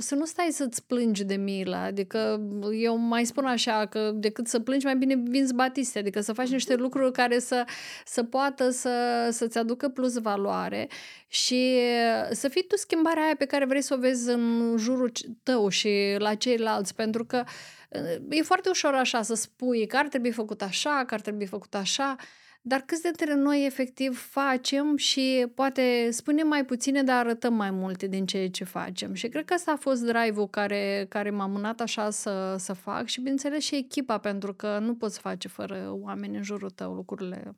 să nu stai să-ți plângi de milă. Adică eu mai spun așa că decât să plângi, mai bine vinzi batiste. Adică să faci niște lucruri care să, să poată să, să-ți aducă plus valoare și să fii tu schimbarea aia pe care vrei să o vezi în jurul tău și la ceilalți. Pentru că e foarte ușor așa să spui că ar trebui făcut așa, că ar trebui făcut așa dar câți dintre noi efectiv facem și poate spunem mai puține, dar arătăm mai multe din ceea ce facem. Și cred că asta a fost drive-ul care, care m-a mânat așa să, să fac și, bineînțeles, și echipa, pentru că nu poți face fără oameni în jurul tău lucrurile.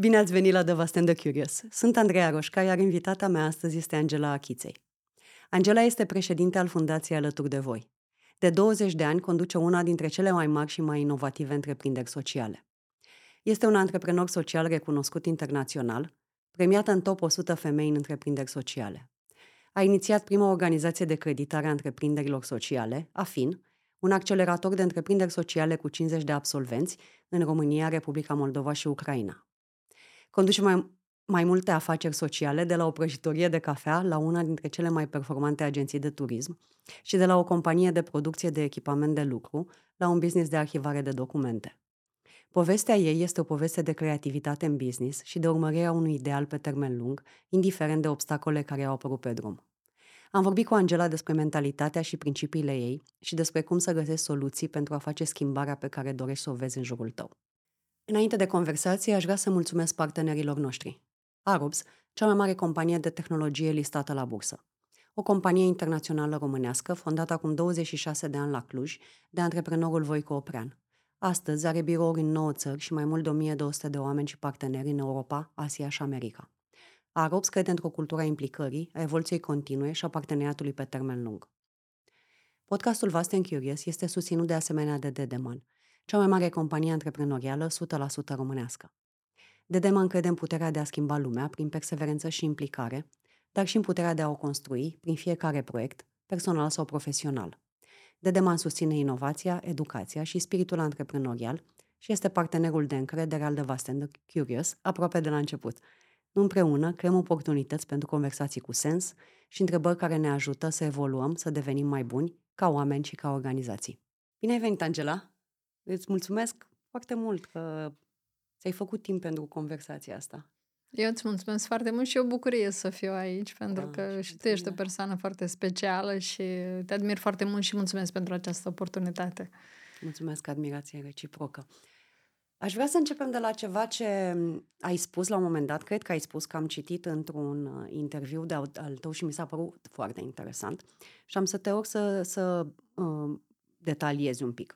Bine ați venit la The Vast and the Curious. Sunt Andreea Roșca, iar invitata mea astăzi este Angela Achiței. Angela este președinte al Fundației Alături de Voi. De 20 de ani conduce una dintre cele mai mari și mai inovative întreprinderi sociale. Este un antreprenor social recunoscut internațional, premiată în top 100 femei în întreprinderi sociale. A inițiat prima organizație de creditare a întreprinderilor sociale, AFIN, un accelerator de întreprinderi sociale cu 50 de absolvenți în România, Republica Moldova și Ucraina. Conduce mai mai multe afaceri sociale, de la o prăjitorie de cafea la una dintre cele mai performante agenții de turism și de la o companie de producție de echipament de lucru la un business de arhivare de documente. Povestea ei este o poveste de creativitate în business și de urmărirea unui ideal pe termen lung, indiferent de obstacole care au apărut pe drum. Am vorbit cu Angela despre mentalitatea și principiile ei și despre cum să găsești soluții pentru a face schimbarea pe care dorești să o vezi în jurul tău. Înainte de conversație, aș vrea să mulțumesc partenerilor noștri. Arobs, cea mai mare companie de tehnologie listată la bursă. O companie internațională românească, fondată acum 26 de ani la Cluj, de antreprenorul Voico Oprean. Astăzi are birouri în 9 țări și mai mult de 1200 de oameni și parteneri în Europa, Asia și America. Arobs crede într-o cultură a implicării, a evoluției continue și a parteneriatului pe termen lung. Podcastul Vast and Curious este susținut de asemenea de Dedeman, cea mai mare companie antreprenorială 100% românească. Dedema încrede în puterea de a schimba lumea prin perseverență și implicare, dar și în puterea de a o construi prin fiecare proiect, personal sau profesional. Dedema susține inovația, educația și spiritul antreprenorial și este partenerul de încredere al The Vast and the Curious aproape de la început. Împreună creăm oportunități pentru conversații cu sens și întrebări care ne ajută să evoluăm, să devenim mai buni ca oameni și ca organizații. Bine ai venit, Angela! Îți mulțumesc foarte mult că ți-ai făcut timp pentru conversația asta. Eu îți mulțumesc foarte mult și o bucurie să fiu aici, pentru da, că și tu ești o persoană foarte specială și te admir foarte mult și mulțumesc pentru această oportunitate. Mulțumesc, admirație reciprocă. Aș vrea să începem de la ceva ce ai spus la un moment dat, cred că ai spus că am citit într-un uh, interviu de al tău și mi s-a părut foarte interesant și am să te rog să, să uh, detaliezi un pic.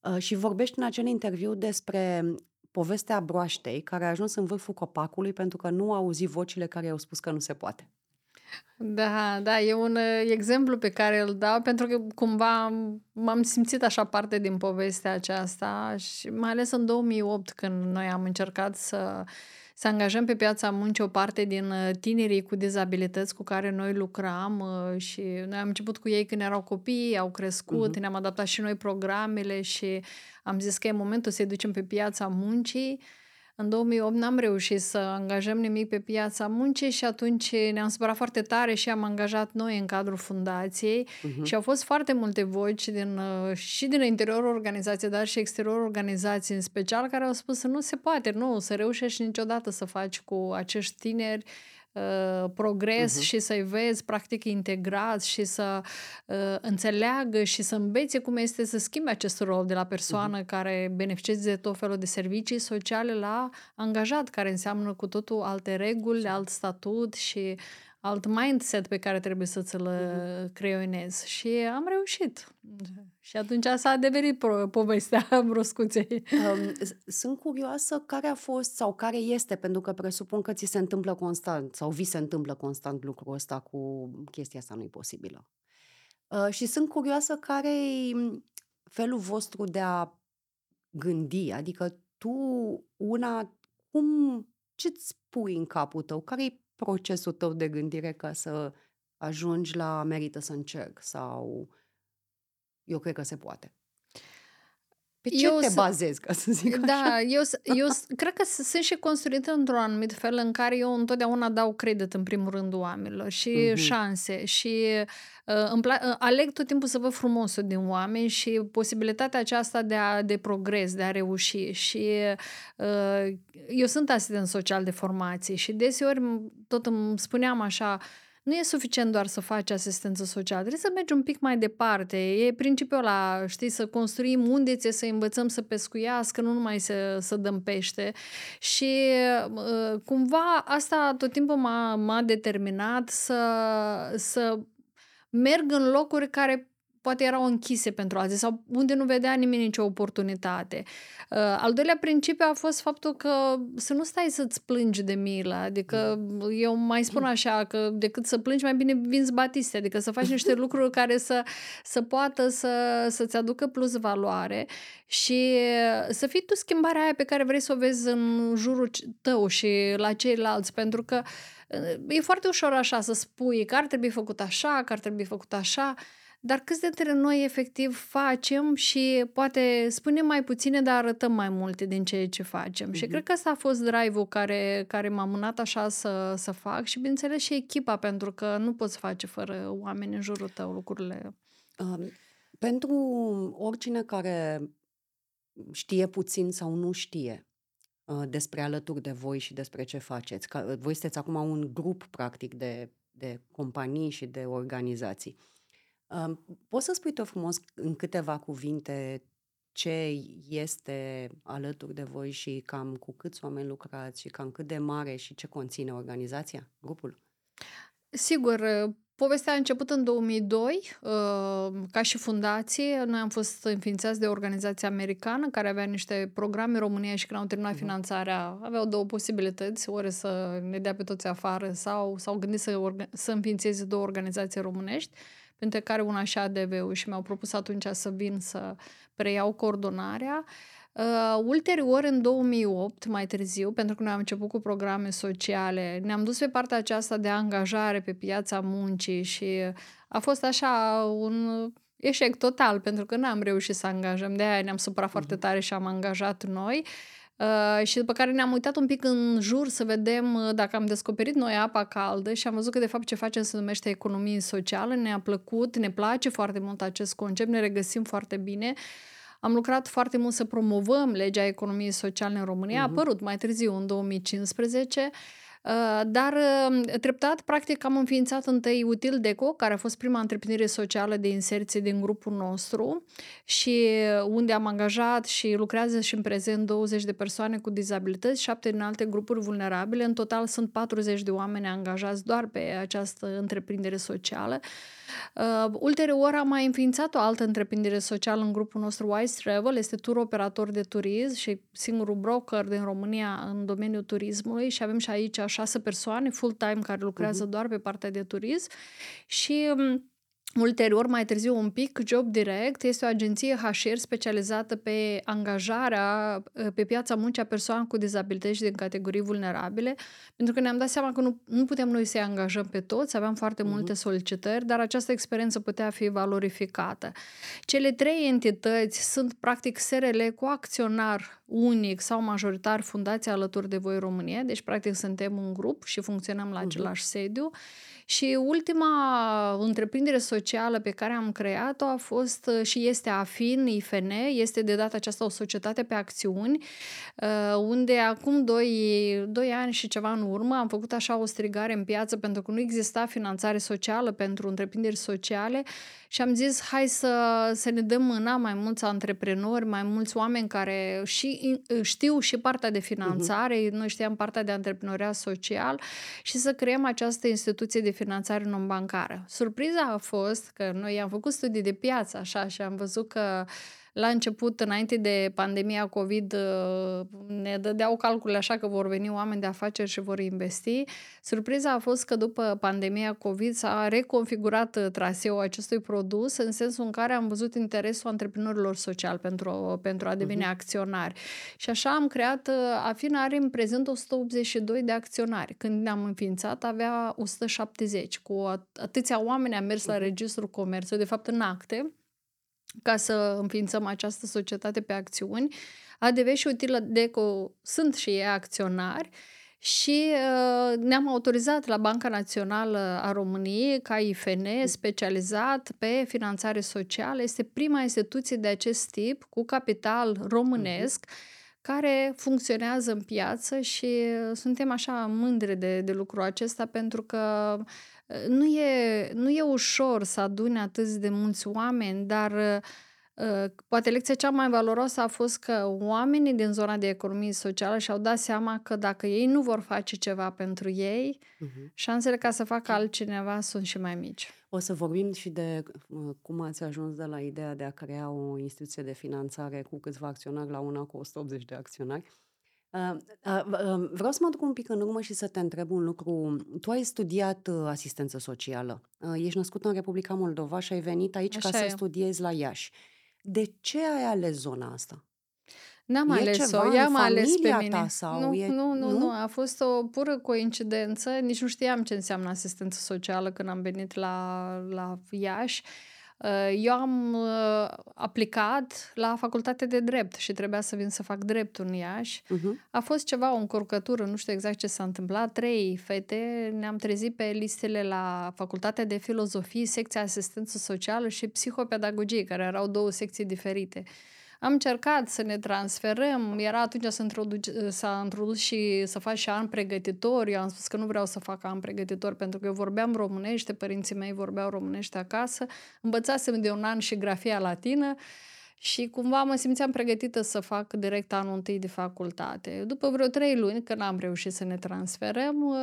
Uh, și vorbești în acel interviu despre povestea broaștei care a ajuns în vârful copacului pentru că nu a auzit vocile care i-au spus că nu se poate. Da, da, e un uh, exemplu pe care îl dau pentru că cumva m-am simțit așa parte din povestea aceasta și mai ales în 2008 când noi am încercat să să angajăm pe piața muncii o parte din uh, tinerii cu dizabilități cu care noi lucram uh, și noi am început cu ei când erau copii, au crescut, uh-huh. ne-am adaptat și noi programele și am zis că e momentul să-i ducem pe piața muncii. În 2008 n-am reușit să angajăm nimic pe piața muncii și atunci ne-am supărat foarte tare și am angajat noi în cadrul fundației uh-huh. și au fost foarte multe voci din, uh, și din interiorul organizației, dar și exteriorul organizației în special, care au spus să nu se poate, nu, să reușești niciodată să faci cu acești tineri Uh, progres uh-huh. și să-i vezi practic integrați și să uh, înțeleagă și să învețe cum este să schimbe acest rol de la persoană uh-huh. care beneficiază de tot felul de servicii sociale la angajat, care înseamnă cu totul alte reguli, alt statut și alt mindset pe care trebuie să ți-l uh-huh. creionezi. Și am reușit. Și atunci s-a adeverit povestea broscuței. Um, sunt curioasă care a fost sau care este, pentru că presupun că ți se întâmplă constant sau vi se întâmplă constant lucrul ăsta cu chestia asta nu-i posibilă. Uh, și sunt curioasă care e felul vostru de a gândi, adică tu, una, cum, ce-ți pui în capul tău? Care e procesul tău de gândire ca să ajungi la merită să încerc sau eu cred că se poate. Pe ce eu te bazezi, ca să zic da, așa? eu, eu cred că sunt și construită într-un anumit fel în care eu întotdeauna dau credit în primul rând oamenilor și uh-huh. șanse și uh, îmi pla- uh, aleg tot timpul să văd frumosul din oameni și posibilitatea aceasta de, a, de progres, de a reuși și uh, eu sunt asistent social de formație și deseori tot îmi spuneam așa, nu e suficient doar să faci asistență socială, trebuie să mergi un pic mai departe. E principiul ăla, știi, să construim undețe, să învățăm să pescuiască, nu numai să, să dăm pește. Și uh, cumva asta tot timpul m-a, m-a determinat să, să merg în locuri care poate erau închise pentru alții sau unde nu vedea nimeni nicio oportunitate. Uh, al doilea principiu a fost faptul că să nu stai să-ți plângi de milă, adică eu mai spun așa că decât să plângi mai bine vinzi batiste, adică să faci niște lucruri care să, să poată să, să-ți aducă plus valoare și să fii tu schimbarea aia pe care vrei să o vezi în jurul tău și la ceilalți, pentru că uh, e foarte ușor așa să spui că ar trebui făcut așa, că ar trebui făcut așa, dar câți dintre noi efectiv facem și poate spunem mai puține, dar arătăm mai multe din ceea ce facem. Uh-huh. Și mhm. cred că asta a fost drive-ul care, care m-a mânat așa să, să fac și, bineînțeles, și echipa, pentru că nu poți face fără oameni în jurul tău lucrurile. Uh, pentru oricine care știe puțin sau nu știe uh, despre alături de voi și despre ce faceți, că voi sunteți acum un grup, practic, de, de companii și de organizații. Poți să spui tot frumos în câteva cuvinte ce este alături de voi și cam cu câți oameni lucrați și cam cât de mare și ce conține organizația, grupul? Sigur, povestea a început în 2002 ca și fundație. Noi am fost înființați de o organizație americană care avea niște programe în România și când au terminat uh-huh. finanțarea aveau două posibilități, ori să ne dea pe toți afară sau s-au gândit să, orga- să înființeze două organizații românești pentru care una și ADV-ul și mi-au propus atunci să vin să preiau coordonarea. Uh, ulterior, în 2008, mai târziu, pentru că noi am început cu programe sociale, ne-am dus pe partea aceasta de angajare pe piața muncii și a fost așa un eșec total, pentru că n-am reușit să angajăm. De aia ne-am supărat uh-huh. foarte tare și am angajat noi. Uh, Uh, și după care ne-am uitat un pic în jur să vedem uh, dacă am descoperit noi apa caldă și am văzut că de fapt ce facem se numește economie socială, ne-a plăcut, ne place foarte mult acest concept, ne regăsim foarte bine. Am lucrat foarte mult să promovăm legea economiei sociale în România, uh-huh. a mhm. apărut mai târziu, în 2015, Uh, dar uh, treptat, practic, am înființat întâi Util Deco, care a fost prima întreprindere socială de inserție din grupul nostru și unde am angajat și lucrează și în prezent 20 de persoane cu dizabilități, 7 din alte grupuri vulnerabile. În total sunt 40 de oameni angajați doar pe această întreprindere socială. Uh, ulterior am mai înființat o altă întreprindere socială în grupul nostru Wise Travel, este tur operator de turism și singurul broker din România în domeniul turismului și avem și aici șase persoane full-time care lucrează uh-huh. doar pe partea de turism și um, Ulterior, mai târziu un pic, Job Direct este o agenție HR specializată pe angajarea ă, pe piața muncii a persoanelor cu dizabilități din categorii vulnerabile, pentru că ne-am dat seama că nu, nu putem noi să-i angajăm pe toți, aveam foarte uh-huh. multe solicitări, dar această experiență putea fi valorificată. Cele trei entități sunt practic SRL cu acționar unic sau majoritar Fundația Alături de Voi România, deci practic suntem un grup și funcționăm la uh-huh. același sediu. Și ultima întreprindere socială pe care am creat-o a fost uh, și este AFIN, IFN, este de data aceasta o societate pe acțiuni, uh, unde acum 2, 2 ani și ceva în urmă am făcut așa o strigare în piață pentru că nu exista finanțare socială pentru întreprinderi sociale și am zis hai să, să ne dăm mâna mai mulți antreprenori, mai mulți oameni care și, știu și partea de finanțare, uh-huh. noi știam partea de antreprenoriat social și să creăm această instituție de finanțare non-bancară. Surpriza a fost că noi am făcut studii de piață așa și am văzut că la început, înainte de pandemia COVID, uh, ne dădeau calcule așa că vor veni oameni de afaceri și vor investi. Surpriza a fost că după pandemia COVID s-a reconfigurat uh, traseul acestui produs în sensul în care am văzut interesul antreprenorilor social pentru, pentru a deveni uh-huh. acționari. Și așa am creat, uh, Afin are în prezent 182 de acționari. Când ne-am înființat avea 170. Cu atâția oameni am mers la mhm. Registrul Comerțului, de fapt în acte, ca să înființăm această societate pe acțiuni. ADV și Utilă Deco sunt și ei acționari și uh, ne-am autorizat la Banca Națională a României ca IFN specializat pe finanțare socială. Este prima instituție de acest tip cu capital românesc uh-huh. care funcționează în piață și suntem așa mândri de, de lucrul acesta pentru că nu e, nu e ușor să adune atât de mulți oameni, dar uh, Ă, poate lecția cea mai valoroasă a fost că oamenii din zona de economie socială și-au dat seama că dacă ei nu vor face ceva pentru ei, uh-huh. șansele ca să facă altcineva sunt și mai mici. O să vorbim și de cum ați ajuns de la ideea de a crea o instituție de finanțare cu câțiva acționari la una cu 180 de acționari. Vreau să mă duc un pic în urmă și să te întreb un lucru. Tu ai studiat asistență socială. Ești născut în Republica Moldova și ai venit aici Așa ca e. să studiezi la Iași. De ce ai ales zona asta? N-am e ales-o, i-am ales pe mine. Ta sau nu, e... nu, nu, nu, nu, a fost o pură coincidență, nici nu știam ce înseamnă asistență socială când am venit la, la Iași. Uh, eu am uh, aplicat la facultate de drept și trebuia să vin să fac drept în Iași. Uh-huh. A fost ceva, o încurcătură, nu știu exact ce s-a întâmplat. Trei fete ne-am trezit pe listele la facultatea de filozofie, secția asistență socială și psihopedagogie, care erau două secții diferite. Am încercat să ne transferăm, era atunci să introduce, s-a introdus și să faci și an pregătitor. Eu am spus că nu vreau să fac an pregătitor pentru că eu vorbeam românește, părinții mei vorbeau românește acasă, învățasem de un an și grafia latină și cumva mă simțeam pregătită să fac direct anul întâi de facultate. După vreo trei luni, când am reușit să ne transferăm,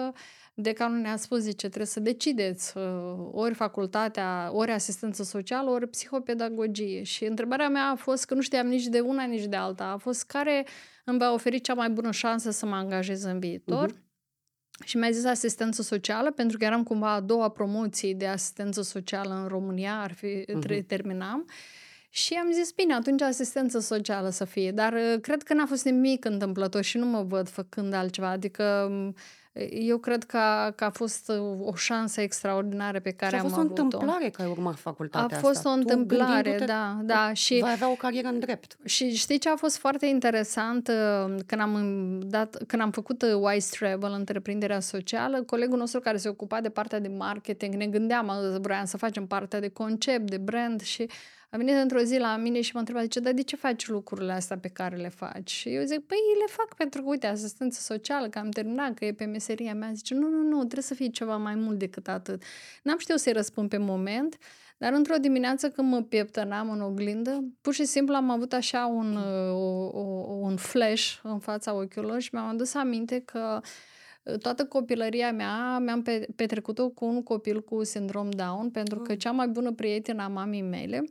decanul ne-a spus, zice, trebuie să decideți uh, ori facultatea, ori asistență socială, ori psihopedagogie. Și întrebarea mea a fost că nu știam nici de una, nici de alta. A fost care îmi va oferi cea mai bună șansă să mă angajez în viitor. Uh-huh. Și mi-a zis asistență socială, pentru că eram cumva a doua promoție de asistență socială în România, ar fi, uh-huh. terminam. Și am zis, bine, atunci asistență socială să fie. Dar uh, cred că n-a fost nimic întâmplător și nu mă văd făcând altceva. Adică eu cred că a, că a fost o șansă extraordinară pe care am avut-o. a fost o întâmplare că ai urmat facultatea A fost asta. o întâmplare, da, da. Și va avea o carieră în drept. Și știi ce a fost foarte interesant? Uh, când am, dat, când am făcut uh, Wise Travel, întreprinderea socială, colegul nostru care se ocupa de partea de marketing, ne gândeam, vreau să facem partea de concept, de brand și a venit într-o zi la mine și m-a întrebat, zice, dar de ce faci lucrurile astea pe care le faci? Și eu zic, păi le fac pentru că, uite, asistență socială, că am terminat, că e pe meseria mea. Zice, nu, nu, nu, trebuie să fie ceva mai mult decât atât. N-am știut să-i răspund pe moment, dar într-o dimineață când mă pieptănam în oglindă, pur și simplu am avut așa un, o, o, un flash în fața ochilor și mi-am adus aminte că toată copilăria mea mi-am petrecut-o cu un copil cu sindrom Down, pentru că ah. cea mai bună prietenă a mamei mele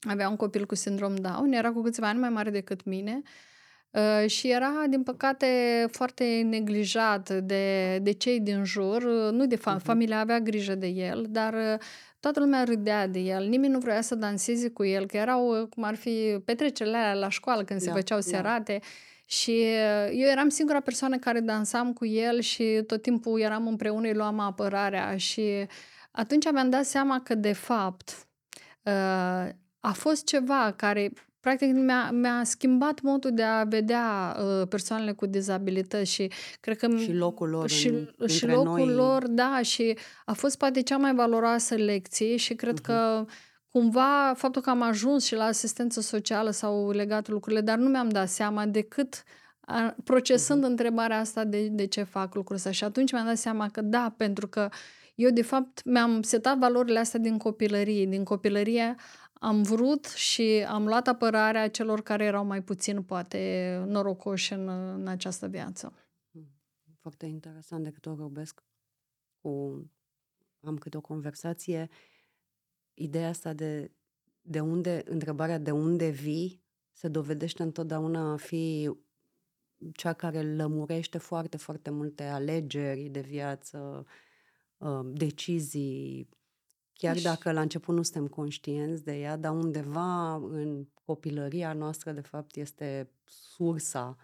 avea un copil cu sindrom Down, era cu câțiva ani mai mare decât mine uh, și era, din păcate, foarte neglijat de, de cei din jur. Nu de fa- uh-huh. familia avea grijă de el, dar uh, toată lumea râdea de el. Nimeni nu vrea să danseze cu el, că erau, cum ar fi, petrecerile alea la școală când se da, făceau da. serate. Da. Și uh, eu eram singura persoană care dansam cu el și tot timpul eram împreună, îi luam apărarea și atunci mi-am dat seama că, de fapt, a fost ceva care practic mi-a, mi-a schimbat modul de a vedea uh, persoanele cu dizabilități și cred că și locul lor și, în, și locul noi. lor, da, și a fost poate cea mai valoroasă lecție și cred uh-huh. că cumva faptul că am ajuns și la asistență socială sau legat lucrurile, dar nu mi-am dat seama decât a, procesând uh-huh. întrebarea asta de, de ce fac lucrul ăsta și atunci mi-am dat seama că da, pentru că eu de fapt mi-am setat valorile astea din copilărie, din copilărie am vrut și am luat apărarea celor care erau mai puțin, poate, norocoși în, în această viață. Hmm. Foarte interesant de câte ori vorbesc cu... am câte o conversație, ideea asta de, de unde, întrebarea de unde vii, se dovedește întotdeauna a fi cea care lămurește foarte, foarte multe alegeri de viață, uh, decizii, Chiar Iși. dacă la început nu suntem conștienți de ea, dar undeva în copilăria noastră, de fapt, este sursa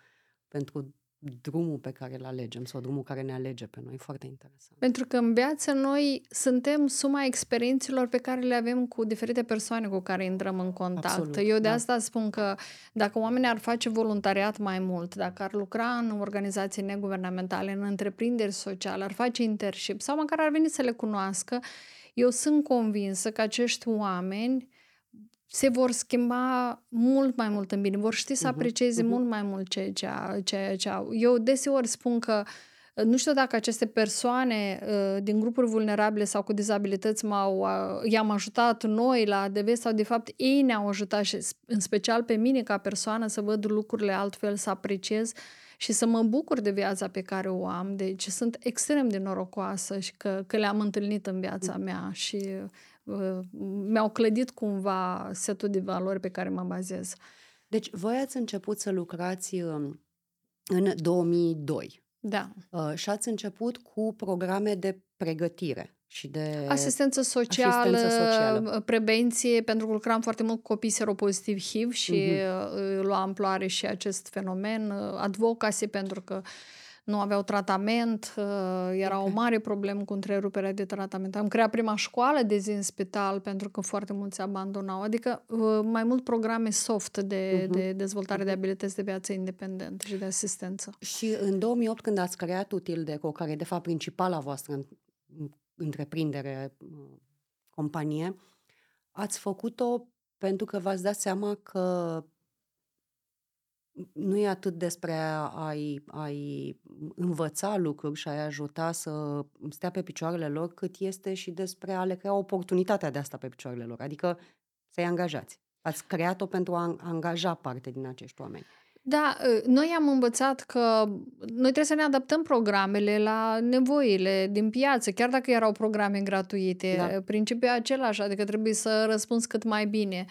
pentru drumul pe care îl alegem sau drumul care ne alege pe noi. Foarte interesant. Pentru că în viață noi suntem suma experiențelor pe care le avem cu diferite persoane cu care intrăm în contact. Absolut, Eu de da. asta spun că dacă oamenii ar face voluntariat mai mult, dacă ar lucra în organizații neguvernamentale, în întreprinderi sociale, ar face internship sau măcar ar veni să le cunoască, eu sunt convinsă că acești oameni se vor schimba mult mai mult în bine, vor ști să Mhm, aprecieze mhm. mult mai mult ceea ce, a- ceea ce au. Eu deseori spun că uh, nu știu dacă aceste persoane uh, din grupuri vulnerabile sau cu dizabilități m-au, uh, i-am ajutat noi la ADV sau de fapt ei ne-au ajutat și s- în special pe mine ca persoană să văd lucrurile altfel, să apreciez și să mă bucur de viața pe care o am. Deci sunt extrem de norocoasă și că, că le-am întâlnit în viața mea și uh, mi-au clădit cumva setul de valori pe care mă bazez. Deci, voi ați început să lucrați um, în 2002 Da. uh, și ați început cu programe de pregătire și de... Asistență socială, asistență socială. prevenție, pentru că lucram foarte mult cu copii seropozitiv HIV și Mhm. uh, lua amploare și acest fenomen. Uh, Advocacy, pentru că nu aveau tratament, uh, era o Ok. mare problemă cu întreruperea de tratament. Am creat prima școală de zi în spital pentru că foarte mulți abandonau. Adică uh, mai mult programe soft de, Mhm. de dezvoltare de abilități de viață independentă și de asistență. Și în 2008, când ați creat Utildeco, care e de fapt principala voastră în- întreprindere, uh, companie, ați făcut-o pentru că v-ați dat seama că nu e atât despre a- a-i, a-i învăța lucruri și a-i ajuta să stea pe picioarele lor, cât este și despre a le crea oportunitatea de a sta pe picioarele lor, adică să-i angajați. Ați creat-o pentru a an- angaja parte din acești oameni. Da, ă, noi am învățat că noi trebuie să ne adaptăm programele la nevoile din piață, chiar dacă erau programe gratuite. Da. Principiul e același, adică trebuie să răspunzi cât mai bine.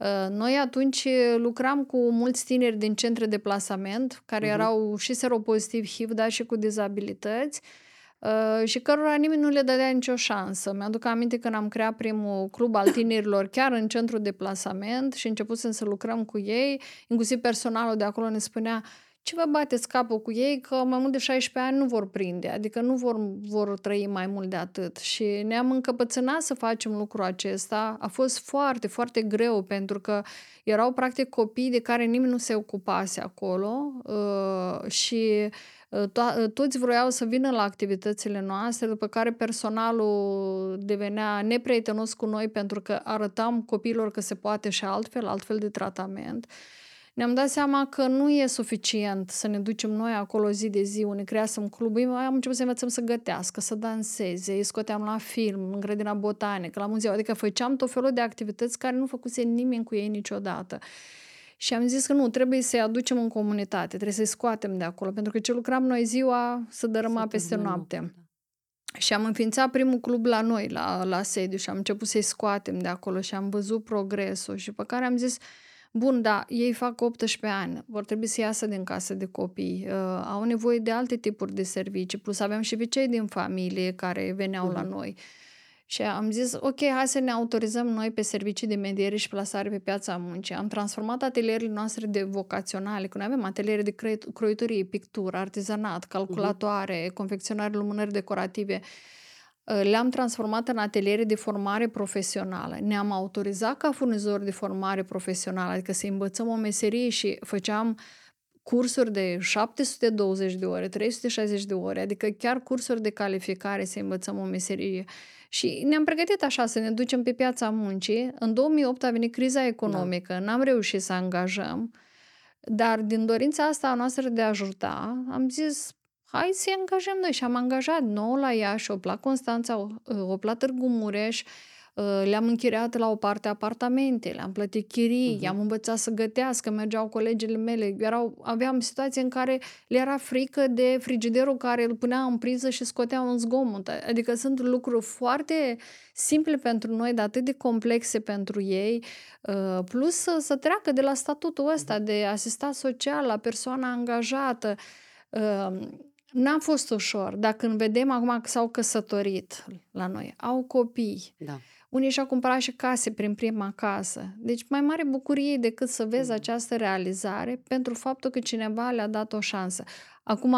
Ă, Noi atunci lucram cu mulți tineri din centre de plasament, care Mhm. erau și seropozitiv HIV, dar și cu dizabilități ă, și cărora nimeni nu le dădea nicio șansă. Mi-aduc aminte când am creat primul club al tinerilor chiar în centru de plasament și începusem să lucrăm cu ei, inclusiv personalul de acolo ne spunea ce vă bateți capul cu ei că mai mult de 16 ani nu vor prinde, adică nu vor, vor trăi mai mult de atât. Și ne-am încăpățânat să facem lucrul acesta. A fost foarte, foarte greu pentru că erau practic copii de care nimeni nu se ocupase acolo uh, și uh, to- uh, toți vroiau să vină la activitățile noastre, după care personalul devenea neprietenos cu noi pentru că arătam copiilor că se poate și altfel, altfel de tratament. Ne-am dat seama că nu e suficient să ne ducem noi acolo zi de zi, unde creasem clubul. Noi am început să învățăm să gătească, să danseze, îi scoteam la film, în grădina botanică, la muzeu. Adică făceam tot felul de activități care nu făcuse nimeni cu ei niciodată. Și am zis că nu, trebuie să-i aducem în comunitate, trebuie să-i scoatem de acolo, pentru că ce lucram noi ziua să dărâma Să peste târnă noapte. lucruri, da. Și am înființat primul club la noi, la, la sediu și am început să-i scoatem de acolo și am văzut progresul și pe care am zis, bun, da, ei fac 18 ani, vor trebui să iasă din casă de copii, uh, au nevoie de alte tipuri de servicii, plus aveam și pe cei din familie care veneau la Mhm. noi. Și am zis, ok, hai să ne autorizăm noi pe servicii de mediere și plasare pe piața muncii. Am transformat atelierele noastre de vocaționale, că noi avem ateliere de croi- croitorie, pictură, artizanat, calculatoare, confecționare lumânări decorative. Uh, Le-am transformat în ateliere de formare profesională. Ne-am autorizat ca furnizori de formare profesională, adică să învățăm o meserie și făceam cursuri de 720 de ore, 360 de ore, adică chiar cursuri de calificare să învățăm o meserie. Și ne-am pregătit așa să ne ducem pe piața muncii. În 2008 a venit criza economică, da. n-am reușit să angajăm, dar din dorința asta a noastră de a ajuta, am zis, hai să angajăm noi și am angajat 9 la Iași, 8 la Constanța, 8 la Târgu Mureș, uh, le-am închiriat la o parte apartamente, le-am plătit chirii, Mhm. i-am învățat să gătească, mergeau colegele mele, erau, aveam situații în care le era frică de frigiderul care îl punea în priză și scotea un zgomot. Adică sunt lucruri foarte simple pentru noi, dar atât de complexe pentru ei, uh, plus să, să treacă de la statutul ăsta de asistat social la persoana angajată. Uh, N-a fost ușor, dar când vedem acum că s-au căsătorit la noi, au copii, Da. Unii și-au cumpărat și case prin prima casă. Deci mai mare bucurie decât să vezi această realizare pentru faptul că cineva le-a dat o șansă. Acum,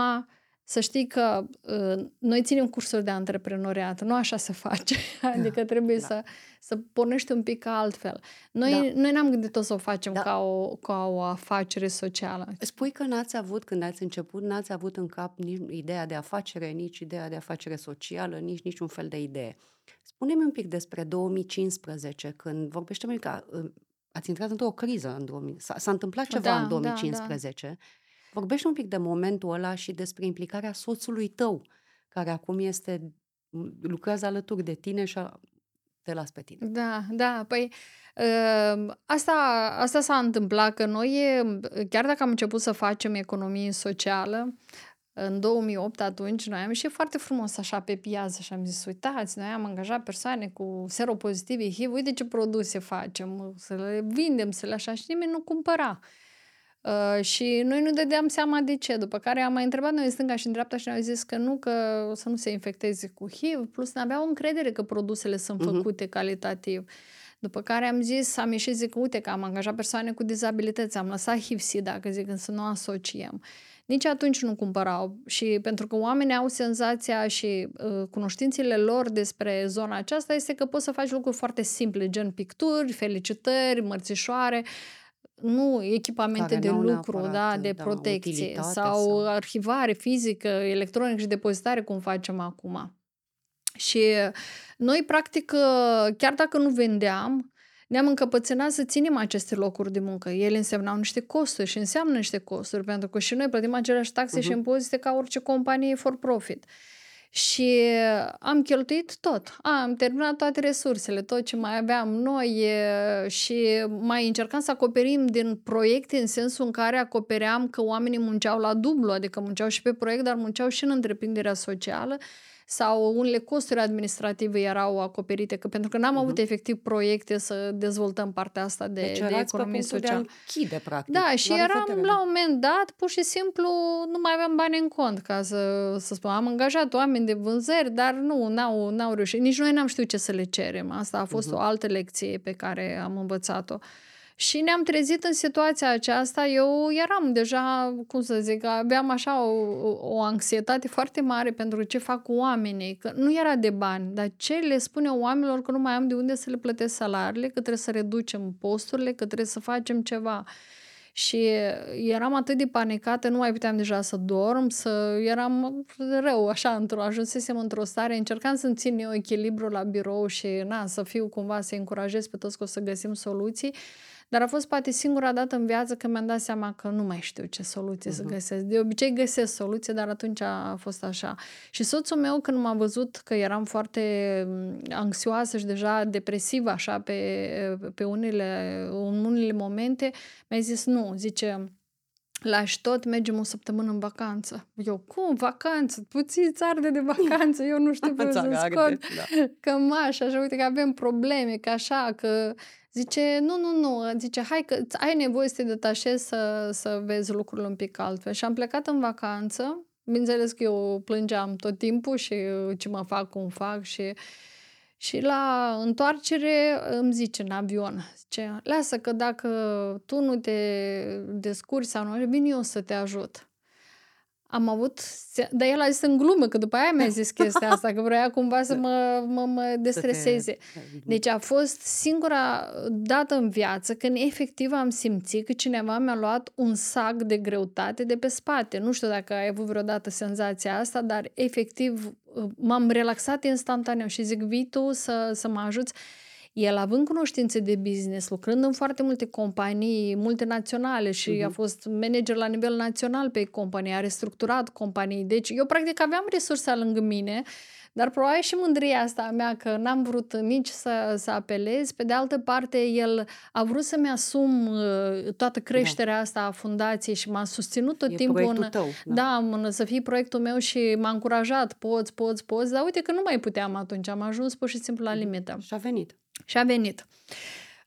să știi că uh, noi ținem cursuri de antreprenoriat, nu așa se face. adică trebuie da. să, să pornești un pic altfel. Noi, da. noi n-am gândit-o să o facem da. ca, o, ca o afacere socială. Spui că n-ați avut, când ați început, n-ați avut în cap nici ideea de afacere, nici ideea de afacere socială, nici niciun fel de idee. Spune-mi un pic despre 2015, când vorbește că uh, ați intrat într-o criză în 2000. S-a, s-a întâmplat ceva da, în 2015. Da, da. Vorbește un pic de momentul ăla și despre implicarea soțului tău, care acum este lucrează alături de tine și a, te las pe tine. Da, da, păi ă, asta, asta s-a întâmplat că noi, chiar dacă am început să facem economie socială, în 2008 atunci noi am ieșit foarte frumos așa pe piață și am zis, uitați, noi am angajat persoane cu seropozitive HIV, uite ce produse facem, să le vindem, să le așa și nimeni nu cumpăra. Uh, și noi nu dădeam seama de ce. După care am mai întrebat noi în stânga și în dreapta și ne-au zis că nu, că o să nu se infecteze cu HIV, plus n-aveau încredere că produsele sunt uh-huh. făcute calitativ. După care am zis, am ieșit, zic, uite că am angajat persoane cu dizabilități, am lăsat HIV-SIDA, că zic, să nu asociem. Nici atunci nu cumpărau și pentru că oamenii au senzația și uh, cunoștințele lor despre zona aceasta este că poți să faci lucruri foarte simple, gen picturi, felicitări, mărțișoare, nu echipamente de lucru, da, de da, protecție sau, sau arhivare fizică, electronică și depozitare cum facem acum. Și noi, practic, chiar dacă nu vendeam, ne-am încăpățânat să ținem aceste locuri de muncă. Ele însemnau niște costuri și înseamnă niște costuri, pentru că și noi plătim aceleași taxe uh-huh. și impozite ca orice companie for profit. Și am cheltuit tot. Am terminat toate resursele, tot ce mai aveam noi și mai încercam să acoperim din proiecte în sensul în care acopeream că oamenii munceau la dublu, adică munceau și pe proiect, dar munceau și în întreprinderea socială sau unele costuri administrative erau acoperite, că pentru că n-am uh-huh. avut efectiv proiecte să dezvoltăm partea asta de, deci de economie socială. De închide, practic. Da, și eram fetele. la un moment dat, pur și simplu, nu mai aveam bani în cont, ca să, să spun. Am angajat oameni de vânzări, dar nu, n-au, n-au reușit. Nici noi n-am știut ce să le cerem. Asta a fost uh-huh. o altă lecție pe care am învățat-o. Uh, și ne-am trezit în situația aceasta. Eu eram deja, cum să zic, aveam așa o, o anxietate foarte mare pentru ce fac cu oamenii. Că nu era de bani, dar ce le spune oamenilor că nu mai am de unde să le plătesc salariile, că trebuie să reducem posturile, că trebuie să facem ceva. Și eram atât de panicată, nu mai puteam deja să dorm, să eram rău, așa, într-o, ajunsesem într-o stare, încercam să-mi țin eu echilibru la birou și, na, să fiu cumva, să încurajez pe toți că o să găsim soluții. Dar a fost poate singura dată în viață când mi-am dat seama că nu mai știu ce soluție uh-huh. să găsesc. De obicei găsesc soluție, dar atunci a fost așa. Și soțul meu, când m-a văzut că eram foarte mm, anxioasă și deja depresivă așa pe, pe unele, în unele momente, mi-a zis nu, zice, lași tot, mergem o săptămână în vacanță. Eu, cum, vacanță? Puțin țară de vacanță, eu nu știu cum să scot da. cămașa, așa, uite că avem probleme, că așa, că Zice, nu, nu, nu, zice, hai că ai nevoie să te detașezi să, să vezi lucrurile un pic altfel. Și am plecat în vacanță, bineînțeles că eu plângeam tot timpul și ce mă fac, cum fac și... Și la întoarcere îmi zice în avion, zice, lasă că dacă tu nu te descurci sau nu, vin eu să te ajut am avut, dar el a zis în glumă, că după aia mi-a zis chestia asta, că vrea cumva să mă, mă, mă destreseze. Deci a fost singura dată în viață când efectiv am simțit că cineva mi-a luat un sac de greutate de pe spate. Nu știu dacă ai avut vreodată senzația asta, dar efectiv m-am relaxat instantaneu și zic, vii tu să, să mă ajuți el având cunoștințe de business, lucrând în foarte multe companii multinaționale și uh-huh. a fost manager la nivel național pe companie, a restructurat companii. Deci eu practic aveam resurse lângă mine, dar probabil și mândria asta a mea că n-am vrut nici să, să apelez. Pe de altă parte, el a vrut să-mi asum uh, toată da. creșterea da. asta a fundației și m-a susținut tot e timpul. În, tău, da, da în, să fie proiectul meu și m-a încurajat, poți, poți, poți, dar uite că nu mai puteam atunci, am ajuns pur și simplu la limită. Și a venit. Și a venit.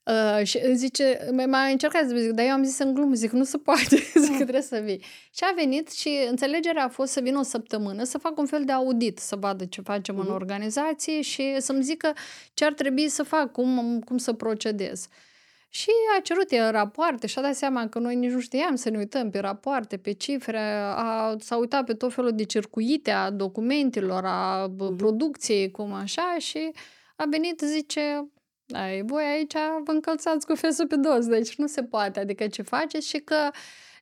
Uh, și zice, mai încercat să zic, dar eu am zis în glumă, zic, nu se poate. zic, trebuie să vii. Și a venit și înțelegerea a fost să vină o săptămână să fac un fel de audit, să vadă ce facem uh-huh. în organizație și să-mi zică ce ar trebui să fac, cum, cum să procedez. Și a cerut el rapoarte și a dat seama că noi nici nu știam să ne uităm pe rapoarte, pe cifre, a, s-a uitat pe tot felul de circuite a documentelor, a uh-huh. producției, cum așa, și a venit, zice, ai, voi aici vă încălțați cu fesul pe dos, deci nu se poate, adică ce faceți și că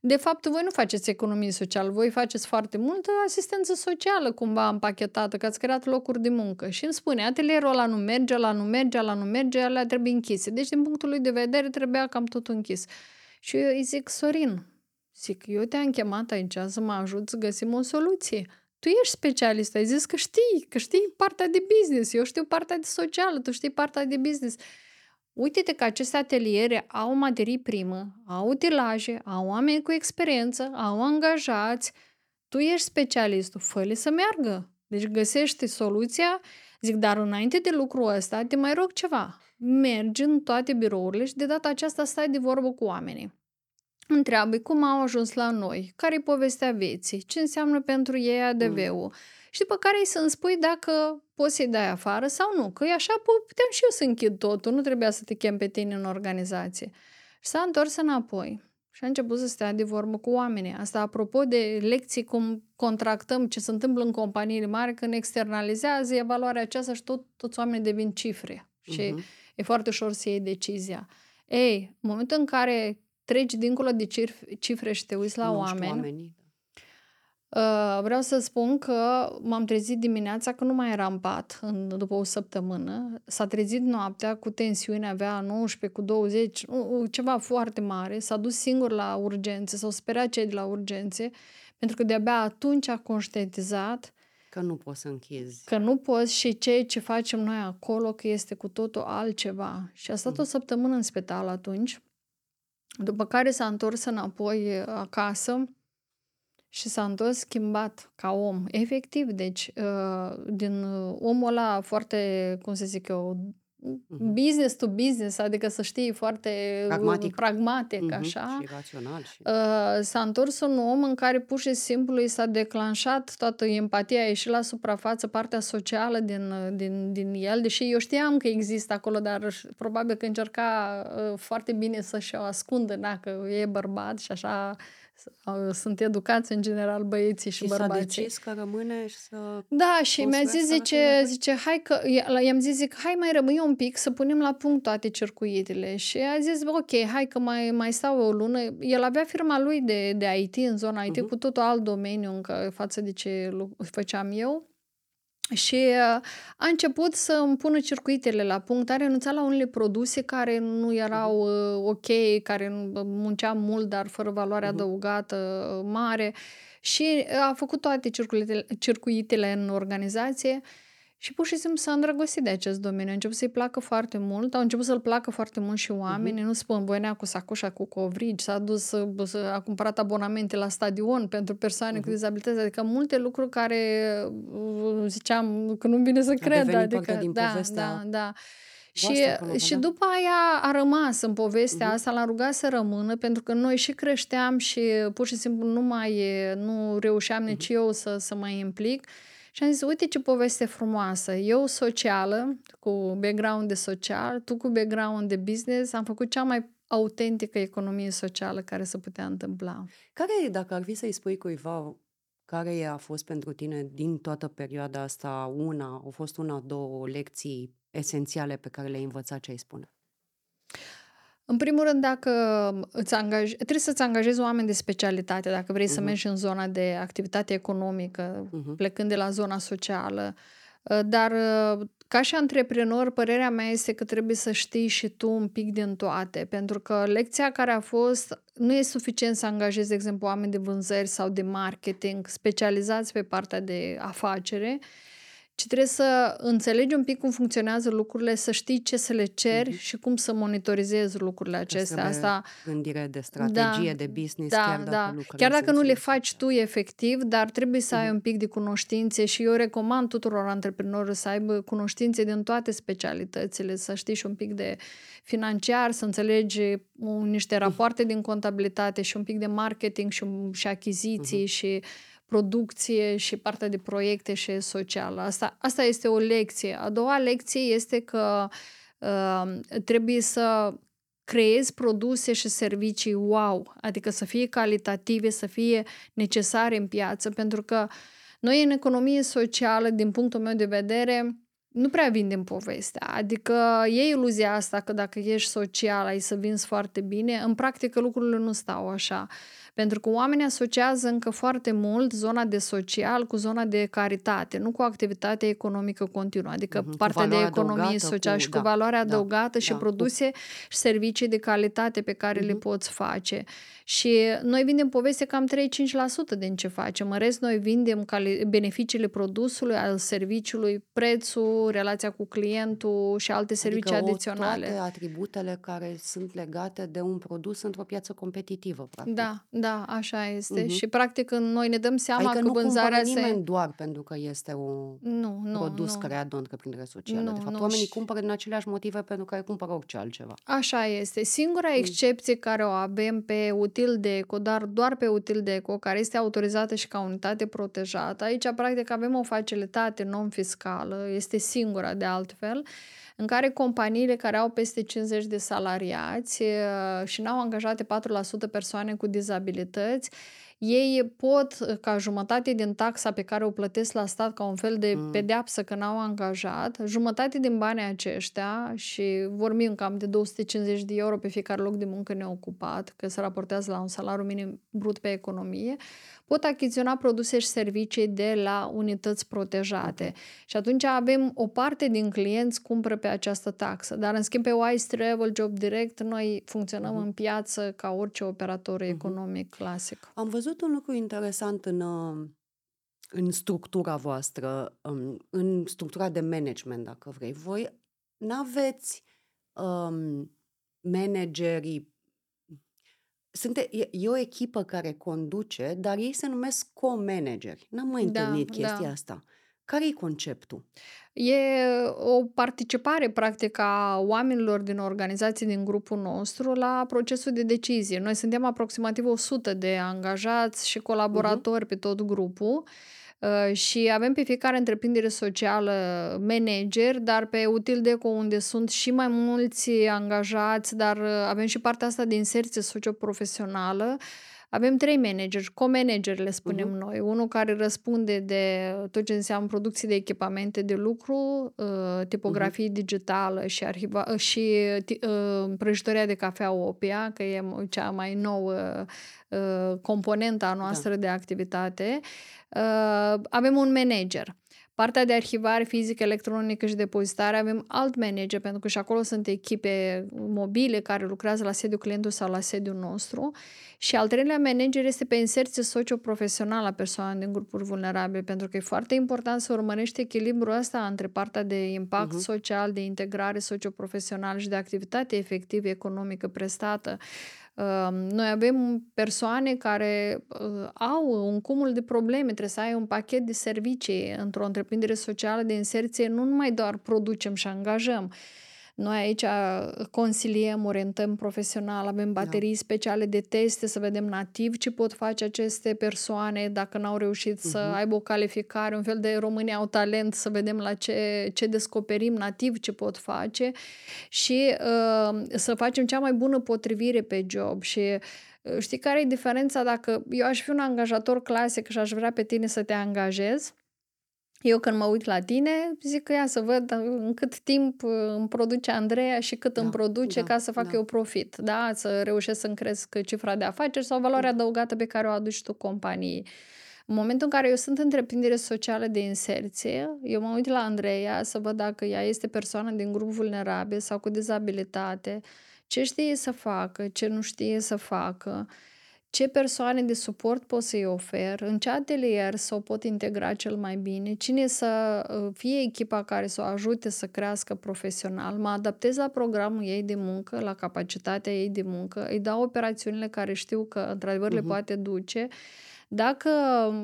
de fapt, voi nu faceți economie socială, voi faceți foarte multă asistență socială cumva împachetată, că ați creat locuri de muncă. Și îmi spune, atelierul ăla nu merge, ăla nu merge, ăla nu merge, ăla trebuie închise. Deci, din punctul lui de vedere, trebuia cam tot închis. Și eu îi zic, Sorin, zic, eu te-am chemat aici să mă ajut să găsim o soluție. Tu ești specialist, ai zis că știi, că știi partea de business, eu știu partea de socială, tu știi partea de business. Uite-te că aceste ateliere au materii primă, au utilaje, au oameni cu experiență, au angajați. Tu ești specialistul, fă să meargă. Deci găsește soluția. Zic, dar înainte de lucrul ăsta, te mai rog ceva. Mergi în toate birourile și de data aceasta stai de vorbă cu oamenii. Întreabă cum au ajuns la noi, care e povestea vieții, ce înseamnă pentru ei ADV-ul. Mm și după care îi să-mi spui dacă poți să-i dai afară sau nu. Că așa puteam și eu să închid totul, nu trebuia să te chem pe tine în organizație. Și s-a întors înapoi și a început să stea de vorbă cu oamenii. Asta apropo de lecții cum contractăm ce se întâmplă în companiile mari când externalizează evaluarea aceasta și tot, toți oamenii devin cifre. Și uh-huh. e foarte ușor să iei decizia. Ei, în momentul în care treci dincolo de cifre și te uiți la oameni, oamenii. Uh, vreau să spun că m-am trezit dimineața că nu mai eram pat în, după o săptămână. S-a trezit noaptea cu tensiune, avea 19 cu 20, ceva foarte mare. S-a dus singur la urgențe, s-au speriat cei de la urgențe, pentru că de-abia atunci a conștientizat Că nu poți să închizi. Că nu poți și ceea ce facem noi acolo, că este cu totul altceva. Și a stat mm. o săptămână în spital atunci, după care s-a întors înapoi acasă și s-a întors schimbat ca om, efectiv. Deci, uh, din omul ăla foarte, cum să zic eu, mhm. Business to business, adică să știi foarte pragmatic, pragmatic uh-huh. așa. Și rațional. Și... Uh, s-a întors un om în care pur și simplu i s-a declanșat toată empatia, a ieșit la suprafață, partea socială din, din, din el, deși eu știam că există acolo, dar probabil că încerca uh, foarte bine să-și o ascundă, da, că e bărbat și așa sunt educați în general băieții și, și bărbații. s-a decis că rămâne și să... Da, și mi-a zis, zice, zice, hai că, i-am zis, zic, hai mai rămâi un pic să punem la punct toate circuitele. Și a zis, ok, hai că mai, mai stau o lună. El avea firma lui de, de IT în zona IT, uh-huh. cu totul alt domeniu încă față de ce făceam eu. Și uh, a început să îmi pună circuitele la punct, a renunțat la unele produse care nu erau uh, ok, care munceam mult, dar fără valoare uh-huh. adăugată uh, mare. Și a făcut toate circuitele, circuitele în organizație și pur și simplu s-a îndrăgostit de acest domeniu. A început să-i placă foarte mult, au început să-l placă foarte mult și oamenii. Uh-huh. Nu spun voinea cu sacoșa cu covrigi, s-a dus să, să a cumpărat abonamente la stadion pentru persoane uh-huh. cu dizabilități, adică multe lucruri care uh, ziceam că nu vine să cred. Adică, din da, povestea da, da. Și, și după aia a rămas în povestea uh-huh. asta, l-a rugat să rămână, pentru că noi și creșteam și pur și simplu nu mai nu reușeam uh-huh. nici eu să, să mă implic. Și am zis, uite ce poveste frumoasă. Eu socială, cu background de social, tu cu background de business, am făcut cea mai autentică economie socială care se putea întâmpla. Care, dacă ar fi să-i spui cuiva care a fost pentru tine din toată perioada asta una, au fost una, două lecții esențiale pe care le-ai învățat, ce ai spune? În primul rând, dacă îți angaj... trebuie să-ți angajezi oameni de specialitate, dacă vrei uh-huh. să mhm. mergi în zona de activitate economică, uh-huh. plecând de la zona socială. Uh, dar uh, ca și antreprenor, părerea mea este că trebuie să știi și tu un pic din toate, pentru că lecția care a fost, nu e suficient să angajezi, de exemplu, oameni de vânzări sau de marketing specializați pe partea de afacere, ci trebuie să înțelegi un pic cum funcționează lucrurile, să știi ce să le ceri mm-hmm. și cum să monitorizezi lucrurile acestea. Asta gândire de strategie, da, de business, da, chiar da. dacă Chiar dacă nu le faci tu efectiv, dar trebuie să mm-hmm. ai un pic de cunoștințe și eu recomand tuturor antreprenorilor să aibă cunoștințe din toate specialitățile, să știi și un pic de financiar, să înțelegi niște rapoarte din contabilitate și un pic de marketing și, și achiziții uh-huh. și producție și partea de proiecte și socială. Asta, asta este o lecție. A doua lecție este că uh, trebuie să creezi produse și servicii wow, adică să fie calitative, să fie necesare în piață, pentru că noi în economie socială, din punctul meu de vedere, nu prea vindem povestea. Adică e iluzia asta că dacă ești social ai să vinzi foarte bine. În practică lucrurile nu stau așa. Pentru că oamenii asociază încă foarte mult zona de social cu zona de caritate, nu cu activitatea economică continuă, adică uh-huh, partea de economie socială cu, și cu da, valoarea da, adăugată și da, produse cu... și servicii de calitate pe care uh-huh. le poți face. Și noi vindem poveste cam 3-5% din ce facem. În rest, noi vindem cali- beneficiile produsului, al serviciului, prețul, relația cu clientul și alte adică servicii adiționale. toate atributele care sunt legate de un produs într-o piață competitivă, practic. Da, da, așa este. Uh-huh. Și practic noi ne dăm seama adică că nu vânzarea se... nimeni doar pentru că este un nu, nu, produs nu. creat de o întreprindere socială. Nu, de fapt, nu. oamenii și... cumpără din aceleași motive pentru care cumpără orice altceva. Așa este. Singura mm. excepție care o avem pe util de eco, dar doar pe util de eco, care este autorizată și ca unitate protejată, aici practic avem o facilitate non-fiscală, este singura de altfel, în care companiile care au peste 50 de salariați și n-au angajate 4% persoane cu dizabilități, ei pot, ca jumătate din taxa pe care o plătesc la stat ca un fel de mm. pedeapsă că n-au angajat, jumătate din banii aceștia și vorbim cam de 250 de euro pe fiecare loc de muncă neocupat, că se raportează la un salariu minim brut pe economie, pot achiziționa produse și servicii de la unități protejate. Okay. Și atunci avem o parte din clienți cumpără pe această taxă, dar în schimb pe Wise Travel, Job Direct, noi funcționăm uh-huh. în piață ca orice operator uh-huh. economic clasic. Am văzut un lucru interesant în, uh, în structura voastră, um, în structura de management, dacă vrei. Voi n-aveți um, managerii sunt, e, e o echipă care conduce, dar ei se numesc co-manageri. N-am mai da, întâlnit da, chestia da. asta. Care e conceptul? E o participare, practic, a oamenilor din organizații din grupul nostru la procesul de decizie. Noi suntem aproximativ 100 de angajați și colaboratori uh-huh. pe tot grupul Uh, și avem pe fiecare întreprindere socială manager, dar pe Util Deco unde sunt și mai mulți angajați, dar uh, avem și partea asta de inserție socioprofesională, avem trei manageri, co-manager le spunem uh-huh. noi. Unul care răspunde de tot ce înseamnă producție de echipamente de lucru, uh, tipografie uh-huh. digitală și, arhiva, și uh, prăjitoria de cafea Opia, că e cea mai nouă uh, componentă a noastră da. de activitate. Uh, avem un manager. Partea de arhivare fizică, electronică și depozitare avem alt manager, pentru că și acolo sunt echipe mobile care lucrează la sediul clientului sau la sediul nostru. Și al treilea manager este pe inserție socio-profesională a persoanelor din grupuri vulnerabile, pentru că e foarte important să urmărești echilibrul ăsta între partea de impact uh-huh. social, de integrare socio-profesională și de activitate efectivă economică prestată. Noi avem persoane care uh, au un cumul de probleme, trebuie să ai un pachet de servicii într-o întreprindere socială de inserție, nu numai doar producem și angajăm, noi aici consiliem, orientăm profesional, avem da. baterii da. speciale de teste să vedem nativ ce pot face aceste persoane dacă n-au reușit uh-huh. să aibă o calificare, un fel de români au talent, să vedem la ce, ce descoperim nativ ce pot face și uh, să facem cea mai bună potrivire pe job și uh, Știi care e diferența dacă eu aș fi un angajator clasic și aș vrea pe tine să te angajez? Eu când mă uit la tine, zic că ia să văd în cât timp uh, îmi produce Andreea și cât da, îmi produce da, ca să fac da. eu profit, da? Să reușesc să-mi cresc cifra de afaceri sau valoarea da. adăugată pe care o aduci tu companiei. În momentul în care eu sunt întreprindere socială de inserție, eu mă uit la Andreea să văd dacă ea este persoană din grup vulnerabil sau cu dizabilitate, ce știe să facă, ce nu știe să facă ce persoane de suport pot să-i ofer, în ce atelier să o pot integra cel mai bine, cine să uh, fie echipa care să o ajute să crească profesional, mă adaptez la programul ei de muncă, la capacitatea ei de muncă, îi dau operațiunile care știu că într-adevăr uh-huh. le mhm. poate duce. Dacă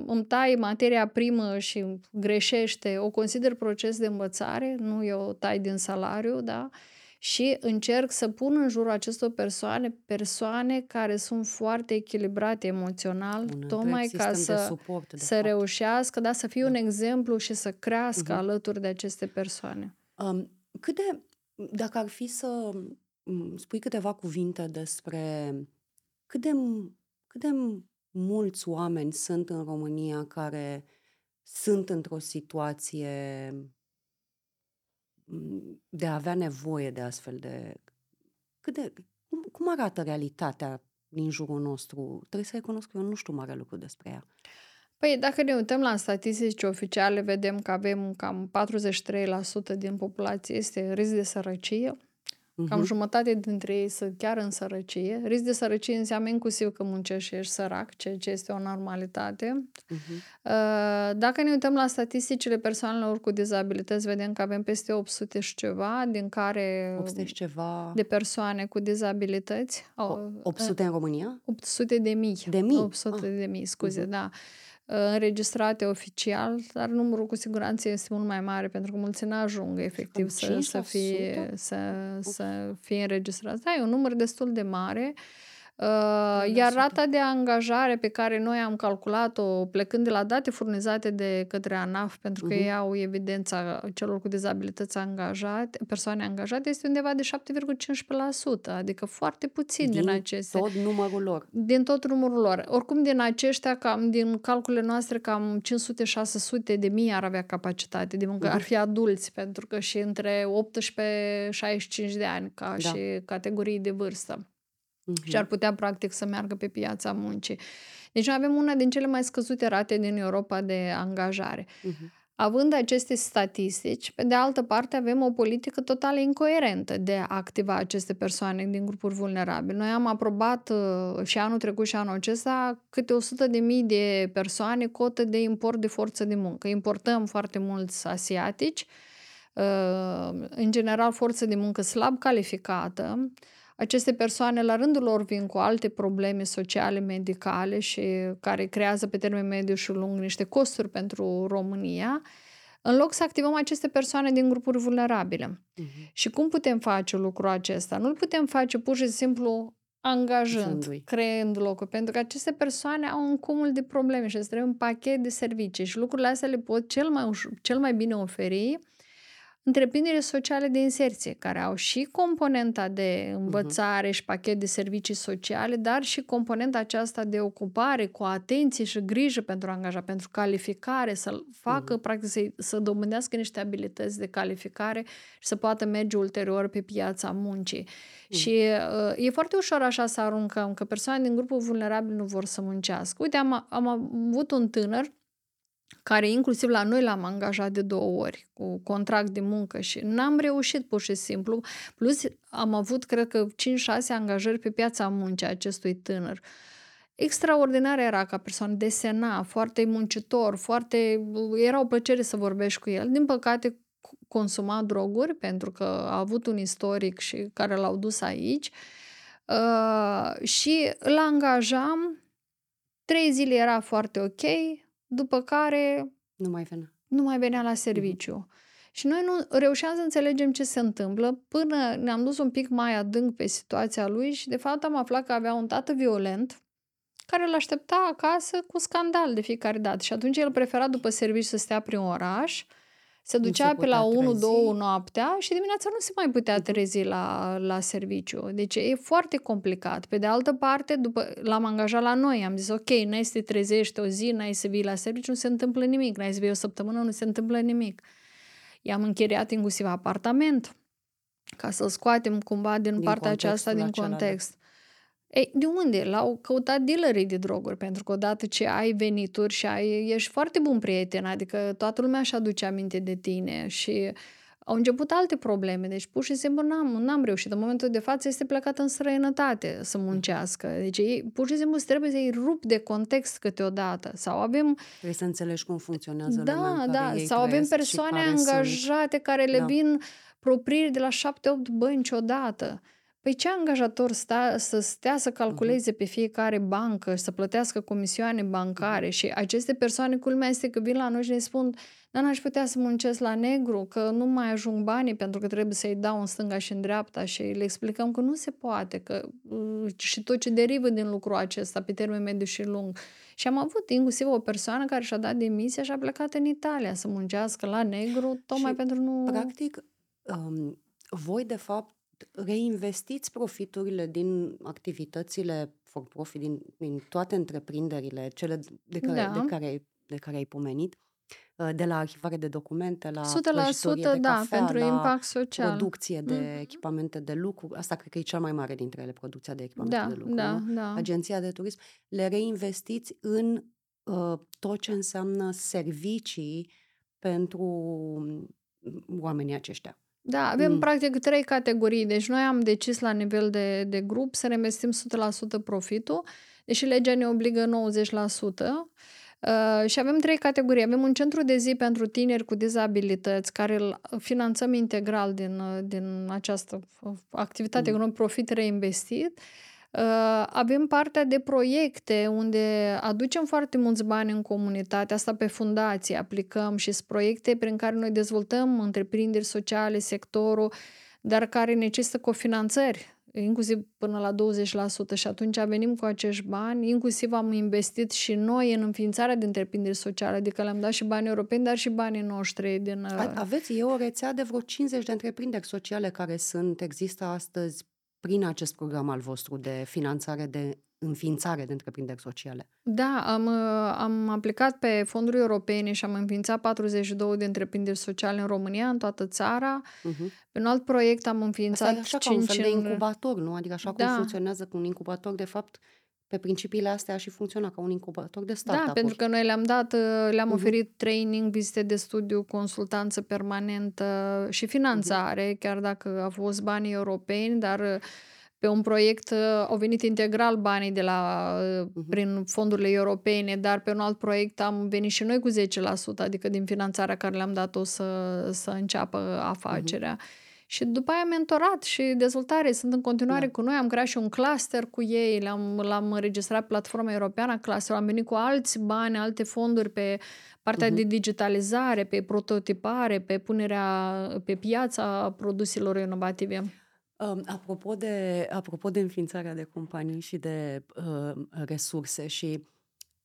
îmi tai materia primă și greșește, o consider proces de învățare, nu eu tai din salariu, da? Uh, și încerc să pun în jurul acestor persoane persoane care sunt foarte echilibrate emoțional, un tocmai ca să, de suport, de să fapt. reușească, da, să fie da. un exemplu și să crească uh-huh. alături de aceste persoane. Um, cât de, dacă ar fi să spui câteva cuvinte despre cât de, cât de mulți oameni sunt în România care sunt într-o situație de a avea nevoie de astfel de... Cât de cum, cum arată realitatea din jurul nostru? Trebuie să recunosc că eu nu știu mare lucru despre ea. Păi, dacă ne uităm la statistici oficiale, vedem că avem cam 43% din populație este risc de sărăcie. Uh-huh. Cam jumătate dintre ei sunt chiar în sărăcie. Risc de sărăcie înseamnă inclusiv că muncești și ești sărac, ceea ce este o normalitate. Uh-huh. Dacă ne uităm la statisticile persoanelor cu dizabilități, vedem că avem peste 800 și ceva, din care 800 și ceva de persoane cu dizabilități. 800 în România? 800 de mii. De mii? 800 ah. de mii, scuze, uh-huh. da înregistrate oficial, dar numărul cu siguranță este mult mai mare pentru că mulți nu ajung efectiv să, să, fie, să, să fie înregistrați. Da, e un număr destul de mare. Uh, Uh, iar rata de angajare pe care noi am calculat-o plecând de la date furnizate de către ANAF, pentru că uh-huh. ei au evidența celor cu dizabilități angajate, persoane angajate, este undeva de 7,15%, adică foarte puțin din, din aceste. tot numărul lor. Din tot numărul llor. Oricum, din aceștia, cam, din calculele noastre, cam 500-600 de mii ar avea capacitate de muncă, uh-huh. ar fi adulți, pentru că și între 18-65 de ani, ca da. și categorii de vârstă uh-huh. și ar putea practic să meargă pe piața muncii. Deci noi avem una din cele mai scăzute rate din Europa de angajare. Uh-huh. Având aceste statistici, pe de altă parte avem o politică total incoerentă de a activa aceste persoane din grupuri vulnerabile. Noi am aprobat uh, și anul trecut și anul acesta câte 100 de mii de persoane cotă de import de forță de muncă. Importăm foarte mulți asiatici, uh, în general forță de muncă slab calificată, aceste persoane la rândul lor vin cu alte probleme sociale, medicale și care creează pe termen mediu și lung niște costuri pentru România, în loc să activăm aceste persoane din grupuri vulnerabile. Uh-huh. Și cum putem face lucrul acesta? Nu-l putem face pur și simplu angajând, Zândui. creând locuri, pentru că aceste persoane au un cumul de probleme și trebuie un pachet de servicii și lucrurile astea le pot cel mai, uș- cel mai bine oferi întreprinderile sociale de inserție, care au și componenta de învățare uh-huh. și pachet de servicii sociale, dar și componenta aceasta de ocupare cu atenție și grijă pentru angajat, pentru calificare, să facă, uh-huh. practic, să, să domânească niște abilități de calificare și să poată merge ulterior pe piața muncii. Uh-huh. Și uh, e foarte ușor așa să aruncăm că persoane din grupul vulnerabil nu vor să muncească. Uite, am, am avut un tânăr care inclusiv la noi l-am angajat de două ori cu contract de muncă și n-am reușit pur și simplu. Plus am avut, cred că, 5-6 angajări pe piața muncii acestui tânăr. Extraordinar era ca persoană, desena, foarte muncitor, foarte... Era o plăcere să vorbești cu el. Din păcate, consuma droguri pentru că a avut un istoric și care l-au dus aici. Uh, și îl angajam, trei zile era foarte ok, după care nu mai venea. Nu mai venea la serviciu. Mm-hmm. Și noi nu reușeam să înțelegem ce se întâmplă până ne-am dus un pic mai adânc pe situația lui și de fapt am aflat că avea un tată violent care îl aștepta acasă cu scandal de fiecare dată. Și atunci el prefera după serviciu să stea prin oraș se ducea se pe la 1-2 noaptea și dimineața nu se mai putea trezi la, la serviciu. Deci e foarte complicat. Pe de altă parte, după, l-am angajat la noi, am zis, ok, n-ai să te trezești o zi, n-ai să vii la serviciu, nu se întâmplă nimic. N-ai să vii o săptămână, nu se întâmplă nimic. I-am închiriat inclusiv apartament ca să scoatem cumva din, din partea aceasta din context. Da. Ei, de unde? L-au căutat dealerii de droguri, pentru că odată ce ai venituri și ai, ești foarte bun prieten, adică toată lumea își aduce aminte de tine și au început alte probleme, deci pur și simplu n-am, n-am reușit. În momentul de față este plecat în străinătate să muncească. Deci ei, pur și simplu trebuie să-i rup de context câteodată. Sau avem... Trebuie să înțelegi cum funcționează Da, lumea în care da. ei Sau avem trăiesc și persoane care sunt. angajate care le Da. vin proprieri de la șapte-opt bănci odată. Păi ce angajator sta, să stea să Mhm. calculeze pe fiecare bancă și să plătească comisioane bancare și aceste persoane, culmea este că vin la noi și ne spun dar n-aș putea să muncesc la negru, că nu mai ajung banii pentru că trebuie să-i dau în stânga și în dreapta și le explicăm că nu se poate, că uh, și tot ce derivă din lucrul acesta pe termen mediu și lung. Și am avut inclusiv o persoană care și-a dat demisia și a plecat în Italia să muncească la negru, tocmai Și, pentru nu... practic, um, voi, de fapt, reinvestiți profiturile din activitățile for profit, din, din toate întreprinderile, cele de care, Da. de care, de care ai pomenit, uh, de la arhivare de documente, la 100% prăjitorie de da, cafea, pentru la impact social. producție de Mhm. echipamente de lucru. Asta cred că e cea mai mare dintre ele, producția de echipamente Da, de lucru. da, nu? da. Agenția de turism. Le reinvestiți în uh, tot ce înseamnă servicii pentru mm, oamenii aceștia. Da, avem Mm. practic trei categorii. Deci noi am decis la nivel de, de grup să reinvestim 100% profitul, deși legea ne obligă 90%. Uh, și avem trei categorii. Avem un centru de zi pentru tineri cu dizabilități, care îl finanțăm integral din, uh, din această uh, activitate Mm. non-profit reinvestit. Uh, avem partea de proiecte unde aducem foarte mulți bani în comunitate, asta pe fundație aplicăm și sunt proiecte prin care noi dezvoltăm întreprinderi sociale, sectorul, dar care necesită cofinanțări, inclusiv până la 20% și atunci venim cu acești bani, inclusiv am investit și noi în înființarea de întreprinderi sociale, adică le-am dat și bani europeni, dar și banii noștri din... A- uh, Aveți, e o rețea de vreo 50 de întreprinderi sociale care sunt, există astăzi prin acest program al vostru de finanțare, de înființare de întreprinderi sociale. Da, am, uh, am aplicat pe fonduri europene și am înființat 42 de întreprinderi sociale în România, în toată țara. Uh-huh. Pe un alt proiect am Asta e înființat așa ca un 5 fel de în... incubator, nu? Adică așa cum Da. funcționează cu un incubator, de fapt, pe principiile astea a și funcționa ca un incubator de Da, startup-uri. pentru că noi le-am dat, uh, le-am Mhm. oferit training, vizite de studiu, consultanță permanentă și finanțare, chiar dacă au fost banii europeni, dar uh, pe un proiect uh, au venit integral banii de la, uh, Mhm. prin fondurile europene, dar pe un alt proiect am venit și noi cu 10%, adică din finanțarea care le-am dat-o să, să înceapă afacerea. Și după aia mentorat și dezvoltare. Sunt în continuare Da. cu noi. Am creat și un cluster cu ei. L-am, l-am înregistrat pe platforma europeană a cluster. Am venit cu alți bani, alte fonduri pe partea Mhm. de digitalizare, pe prototipare, pe punerea pe piața produselor inovative. Um, apropo, de, apropo de înființarea de companii și de uh, resurse și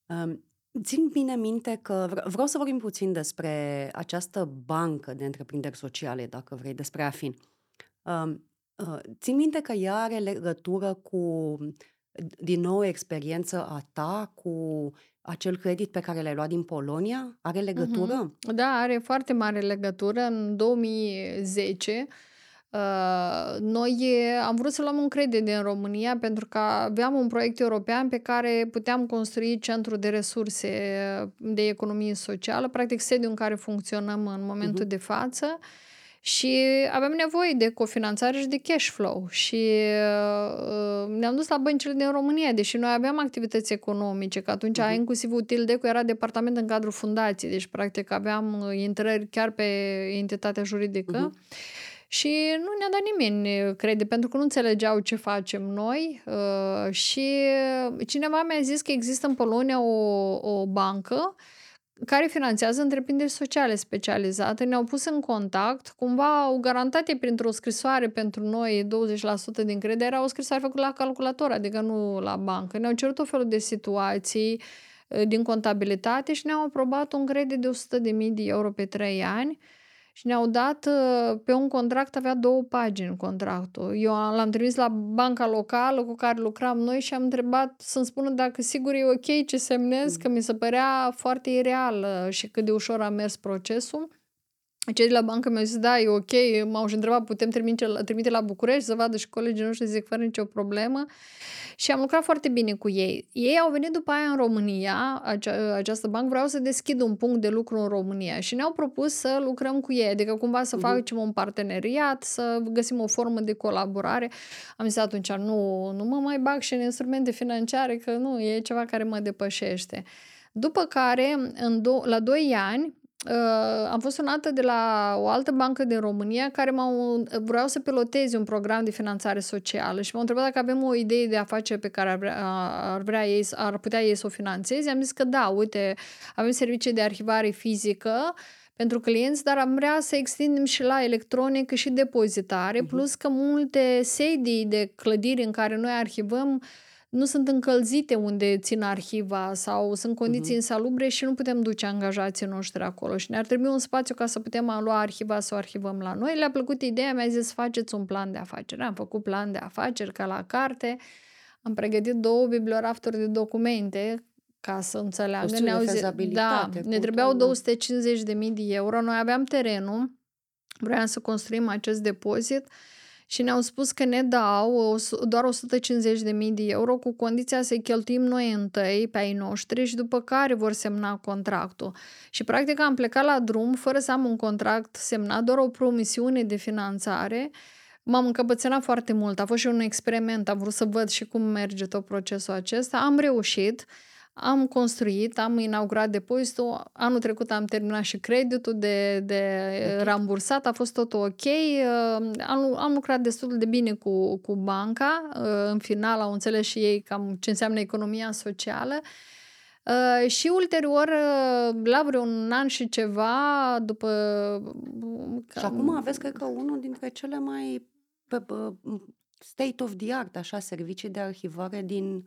um, țin bine minte că vre- vreau să vorbim puțin despre această bancă de întreprinderi sociale, dacă vrei, despre AFIN. Um, uh, țin minte că ea are legătură cu, din nou, experiență a ta cu acel credit pe care l-ai luat din Polonia? Are legătură? Mhm. Da, are foarte mare legătură. În 2010 uh, noi eh, am vrut să luăm un credit din România pentru că aveam un proiect european pe care puteam construi centru de resurse de economie socială, practic sediul în care funcționăm în momentul Mhm. de față. Și aveam nevoie de cofinanțare și de cash flow. Și uh, ne-am dus la băncile din România, deși noi aveam activități economice, că atunci Mhm. inclusiv Utildeco era departament în cadrul fundației, deci practic aveam uh, intrări chiar pe entitatea juridică. Mhm. Și nu ne-a dat nimeni uh, crede, pentru că nu înțelegeau ce facem noi. uh, Și cineva mi-a zis că există în Polonia o, o bancă care finanțează întreprinderi sociale specializate. Ne-au pus în contact, cumva au garantat ei printr-o scrisoare pentru noi 20% din credere, era o scrisoare făcută la calculator, adică nu la bancă. Ne-au cerut o felul de situații uh, din contabilitate și ne-au aprobat un credit de 100.000 de euro pe 3 ani și ne-au dat uh, pe un contract, avea două pagini contractul. Eu l-am trimis la banca locală cu care lucram noi și am întrebat să-mi spună dacă sigur e ok ce semnez, Mm. că mi se părea foarte ireal uh, și cât de ușor a mers procesul. Cei de la bancă mi-au zis, da, e ok, m-au și întrebat, putem trimite la, trimite la București să vadă și colegii noștri, zic, fără nicio problemă. Și am lucrat foarte bine cu ei. Ei au venit după aia în România, acea, această bancă, vreau să deschid un punct de lucru în România și ne-au propus să lucrăm cu ei, adică cumva să uh-huh. facem un parteneriat, să găsim o formă de colaborare. Am zis atunci, nu, nu mă mai bag și în instrumente financiare, că nu, e ceva care mă depășește. După care, în do- la 2 ani, Uh, am fost sunată de la o altă bancă din România care m-au, vreau să piloteze un program de finanțare socială și m-au întrebat dacă avem o idee de afacere pe care ar vrea, ar vrea ei, ar putea ei să o finanțeze. Am zis că da, uite, avem servicii de arhivare fizică pentru clienți, dar am vrea să extindem și la electronică și depozitare, uh-huh. plus că multe sedii de clădiri în care noi arhivăm uh, nu sunt încălzite unde țin arhiva sau sunt condiții uh-huh. insalubre și nu putem duce angajații noștri acolo și ne-ar trebui un spațiu ca să putem lua arhiva să o arhivăm la noi. Le-a plăcut ideea, mi-a zis faceți un plan de afaceri. Am făcut plan de afaceri ca la carte, am pregătit două bibliorafturi de documente ca să înțeleagă. Ne-au zis, da, ne trebuiau 250.000 de euro, noi aveam terenul, vreau să construim acest depozit, și ne-au spus că ne dau doar 150.000 de euro cu condiția să-i cheltuim noi întâi pe ai noștri și după care vor semna contractul. Și practic am plecat la drum fără să am un contract semnat, doar o promisiune de finanțare. M-am încăpățânat foarte mult, a fost și un experiment, am vrut să văd și cum merge tot procesul acesta. Am reușit, am construit, am inaugurat depozitul, anul trecut am terminat și creditul de, de okay. rambursat, a fost totul ok. Uh, am, am lucrat destul de bine cu, cu banca, uh, în final au înțeles și ei cam ce înseamnă economia socială. Uh, și ulterior, uh, la vreun an și ceva, după... Și acum aveți, cred că, unul dintre cele mai pe, state of the art, așa, servicii de arhivare din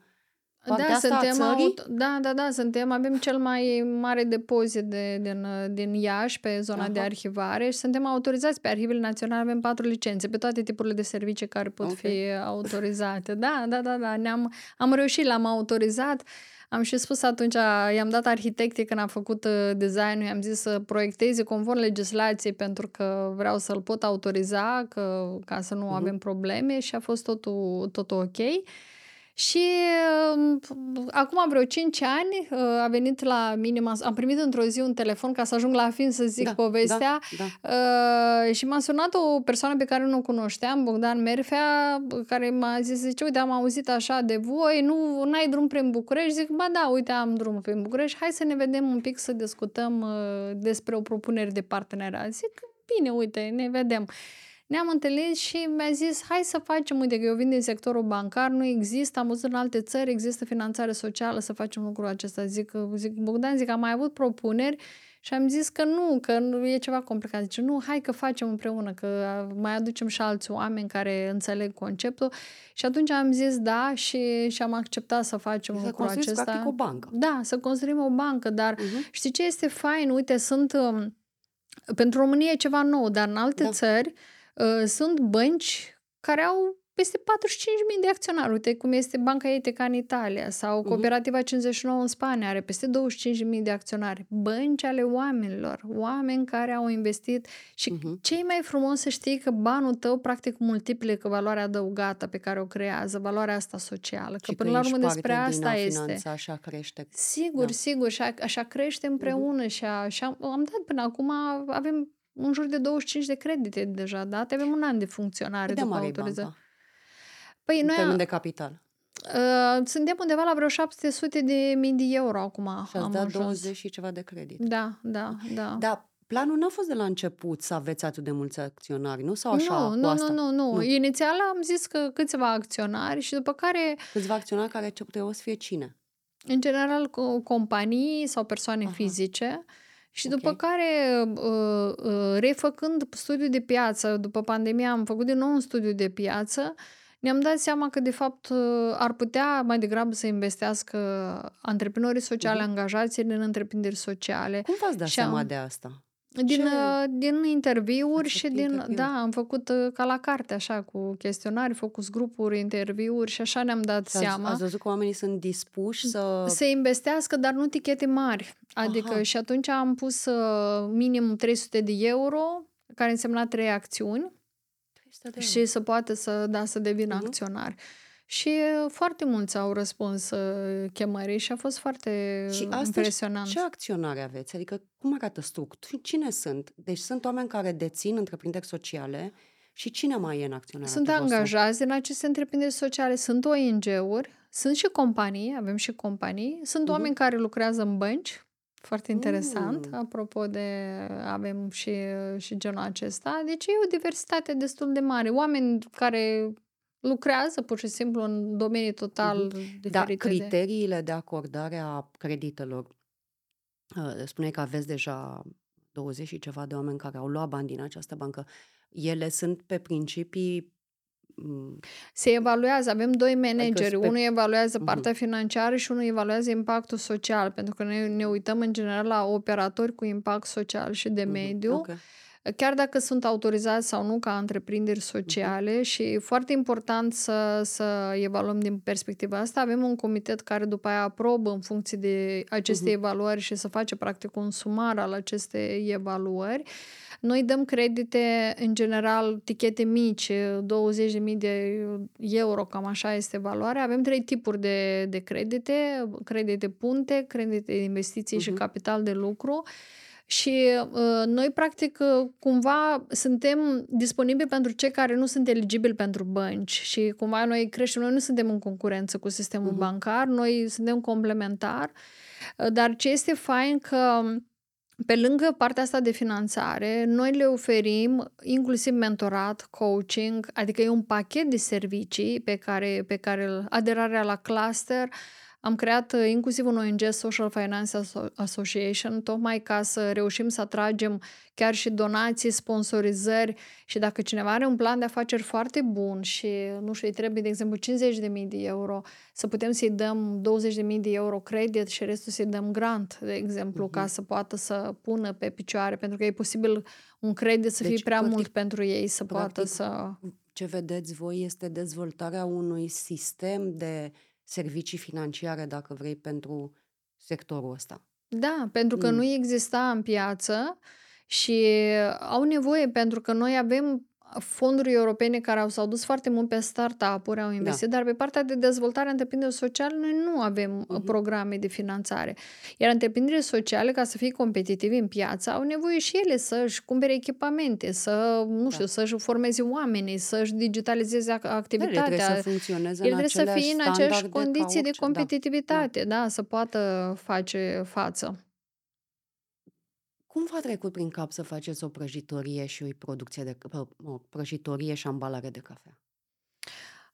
da, suntem aut- da, da, da, suntem, avem cel mai mare depozit de, din, din Iași pe zona Aha. de arhivare și suntem autorizați pe Arhivele Naționale, avem patru licențe pe toate tipurile de servicii care pot okay. fi autorizate. Da, da, da, da, ne-am, am reușit, l-am autorizat. Am și spus atunci, i-am dat arhitecții când a făcut uh, designul, i-am zis să proiecteze conform legislației pentru că vreau să-l pot autoriza că, ca să nu uh-huh. avem probleme și a fost totul, totul ok. Și uh, acum vreo 5 ani uh, a venit la minima, am primit într-o zi un telefon ca să ajung la fin să zic da, povestea da, da. Uh, și m-a sunat o persoană pe care nu o cunoșteam, Bogdan Merfea, care m-a zis, zice, uite, am auzit așa de voi, nu ai drum prin București? Zic, ba da, uite, am drum prin București, hai să ne vedem un pic să discutăm uh, despre o propunere de parteneriat. Zic, bine, uite, ne vedem. Uh, ne-am întâlnit și mi-a zis, hai să facem, uite că eu vin din sectorul bancar, nu există, am văzut în alte țări, există finanțare socială să facem lucrul acesta. Zic, zic Bogdan, zic, am mai avut propuneri și am zis că nu, că nu e ceva complicat. Zice, nu, hai că facem împreună, că mai aducem și alți oameni care înțeleg conceptul. Și atunci am zis da și, și am acceptat să facem să lucrul acesta. practic o bancă. Da, să construim o bancă, dar uh-huh. știi ce este fain? Uite, sunt... Um, pentru România e ceva nou, dar în alte da. țări Ă, sunt bănci care au peste 45.000 de acționari. Uite cum este Banca Etica în Italia sau mhm. Cooperativa 59 în Spania are peste 25.000 de acționari. Bănci ale oamenilor, oameni care au investit și uh-huh. cei mai frumos să știi că banul tău practic multiplică valoarea adăugată pe care o creează, valoarea asta socială. Că și până la urmă despre asta este. Așa crește. Sigur, da. sigur, și a, așa crește împreună uh-huh. și, a, și am, am dat până acum, avem în jur de 25 de credite deja date. Avem un an de funcționare de după autorizare. Păi în noi termen de capital. Uh, suntem undeva la vreo 700 de mii de euro acum. Și ați dat 20 și ceva de credit. Da, da, da. Da, planul nu a fost de la început să aveți atât de mulți acționari, nu? Sau așa nu, nu, asta? nu, nu, nu. Inițial am zis că câțiva acționari și după care... Câțiva acționari care trebuie să fie cine? În general, companii sau persoane Aha. fizice și okay. după care, uh, uh, refăcând studiul de piață, după pandemie am făcut din nou un studiu de piață, ne-am dat seama că, de fapt, uh, ar putea mai degrabă să investească antreprenorii sociale, uh-huh. angajații din întreprinderi sociale. Cum v-ați dat și seama am... de asta? Din, Ce uh, din interviuri ați și făcut din... interviuri? Da, am făcut uh, ca la carte, așa, cu chestionari, focus grupuri, interviuri și așa ne-am dat Și ați, seama ați văzut că oamenii sunt dispuși să... să investească, dar nu tichete mari. Adică Aha. și atunci am pus uh, minim 300 de euro, care însemna trei acțiuni 300 de euro. și să poată să, da, să devină Mhm. acționari. Și uh, foarte mulți au răspuns uh, chemării și a fost foarte Și uh, astăzi impresionant. ce acționare aveți? Adică cum arată structuri? Cine sunt? Deci sunt oameni care dețin întreprinderi sociale și cine mai e în acționariatul Sunt vostru? angajați din aceste întreprinderi sociale, sunt ONG-uri, sunt și companii, avem și companii, sunt Mhm. oameni care lucrează în bănci, foarte interesant, Mm. apropo de avem și, și genul acesta, deci e o diversitate destul de mare. Oameni care lucrează pur și simplu în domenii total Da, diferite de... criteriile de acordare a creditelor. uh, Spuneai că aveți deja 20 și ceva de oameni care au luat bani din această bancă. Ele sunt pe principii... m, Se evaluează, avem doi Adică manageri, sunt pe... unul evaluează Mhm. partea financiară și unul evaluează impactul social, pentru că ne, ne uităm în general la operatori cu impact social și de Mhm, mediu, Ok. Chiar dacă sunt autorizați sau nu ca întreprinderi Mhm. sociale și e foarte important să, să evaluăm din perspectiva asta. Avem un comitet care după aia aprobă în funcție de aceste Mhm. evaluări și să face practic un sumar al acestei evaluări. Noi dăm credite, în general, tichete mici, 20.000 de euro, cam așa este valoarea. Avem trei tipuri de, de credite, credite punte, credite de investiții și Mhm. capital de lucru. Și uh, noi, practic, uh, cumva suntem disponibili pentru cei care nu sunt eligibili pentru bănci și cumva noi creștem, noi nu suntem în concurență cu sistemul Mhm. bancar, noi suntem complementar, uh, dar ce este fain că pe lângă partea asta de finanțare, noi le oferim inclusiv mentorat, coaching, adică e un pachet de servicii pe care, pe care îl- aderarea la cluster. Am creat uh, inclusiv un ONG Social Finance Asso- Association, tocmai ca să reușim să atragem chiar și donații, sponsorizări și dacă cineva are un plan de afaceri foarte bun și, nu știu, îi trebuie, de exemplu, 50.000 de euro, să putem să-i dăm 20.000 de euro credit și restul să-i dăm grant, de exemplu, ca Mhm. să poată să pună pe picioare, pentru că e posibil un credit să fie Deci, prea practic, mult pentru ei să poată practic, să... ce vedeți voi este dezvoltarea unui sistem de servicii financiare, dacă vrei, pentru sectorul ăsta. Da, pentru că Mm. nu exista în piață și au nevoie, pentru că noi avem fonduri europene care au, s-au dus foarte mult pe startup-uri, au Da. investit, dar pe partea de dezvoltare a întreprinderilor sociale noi nu avem uh, Mhm. programe de finanțare. Iar întreprinderile sociale, ca să fie competitivi în piață, au nevoie și ele să-și cumpere echipamente, să, nu Da. știu, să-și formeze oamenii, să-și digitalizeze ac- Da, ele trebuie activitatea. să funcționeze El în trebuie să aceleași fie în aceeași standarde ca condiții de orice. Da, da. competitivitate, da, să poată face față. Cum v-a trecut prin cap să faceți o prăjitorie și o producție de o prăjitorie și ambalare de cafea?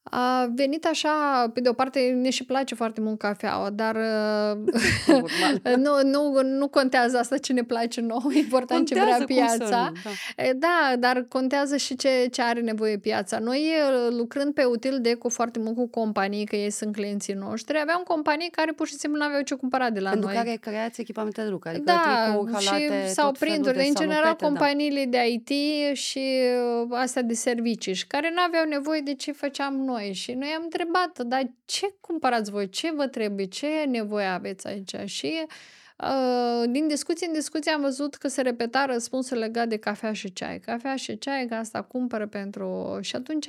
A venit așa, pe de o parte ne și place foarte mult cafeaua, dar Normal. nu, nu, nu contează asta ce ne place nouă, e important ce vrea Contează cum să piața. nu, da. E, Da, dar contează și ce, ce are nevoie piața. Noi, e, lucrând pe Util Deco foarte mult cu companii, că ei sunt clienții noștri, aveam companii care pur și simplu nu aveau ce cumpăra de la Pentru noi. care creați echipamente de lucru, adică Da, tricouri, halate, și, sau tot felul printuri, de în general salopete, da. companiile de IT și uh, astea de servicii și care nu aveau nevoie de ce făceam noi și noi am întrebat, dar ce cumpărați voi, ce vă trebuie, ce nevoie aveți aici? Și uh, din discuție în discuție am văzut că se repeta răspunsul legat de cafea și ceai. Cafea și ceai, că asta cumpără pentru... Și atunci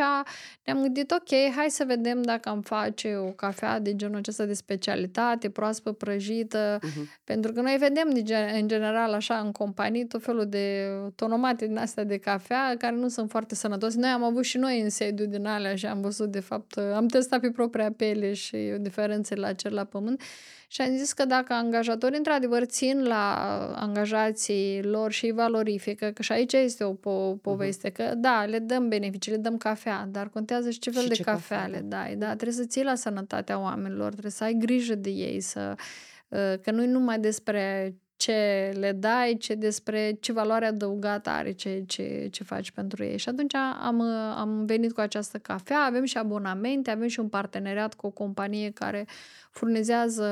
ne-am gândit, ok, hai să vedem dacă am face o cafea de genul acesta de specialitate, proaspăt prăjită, Mhm. pentru că noi vedem de gen- în general așa în companii tot felul de tonomate din astea de cafea care nu sunt foarte sănătoase. Noi am avut și noi în sediu din alea și am văzut de fapt, am testat pe propria pele și diferențele la cer la pământ și am zis că dacă angajatorii într-adevăr țin la angajații lor și îi valorifică, că și aici este o po- poveste, că da, le dăm beneficii, le dăm cafea, dar contează și ce fel Și de ce cafea, cafea le da. dai. Da, trebuie să ții la sănătatea oamenilor, trebuie să ai grijă de ei, să uh, că nu e numai despre ce le dai, ce despre ce valoare adăugată are ce, ce, ce faci pentru ei. Și atunci am, am venit cu această cafea, avem și abonamente, avem și un parteneriat cu o companie care furnizează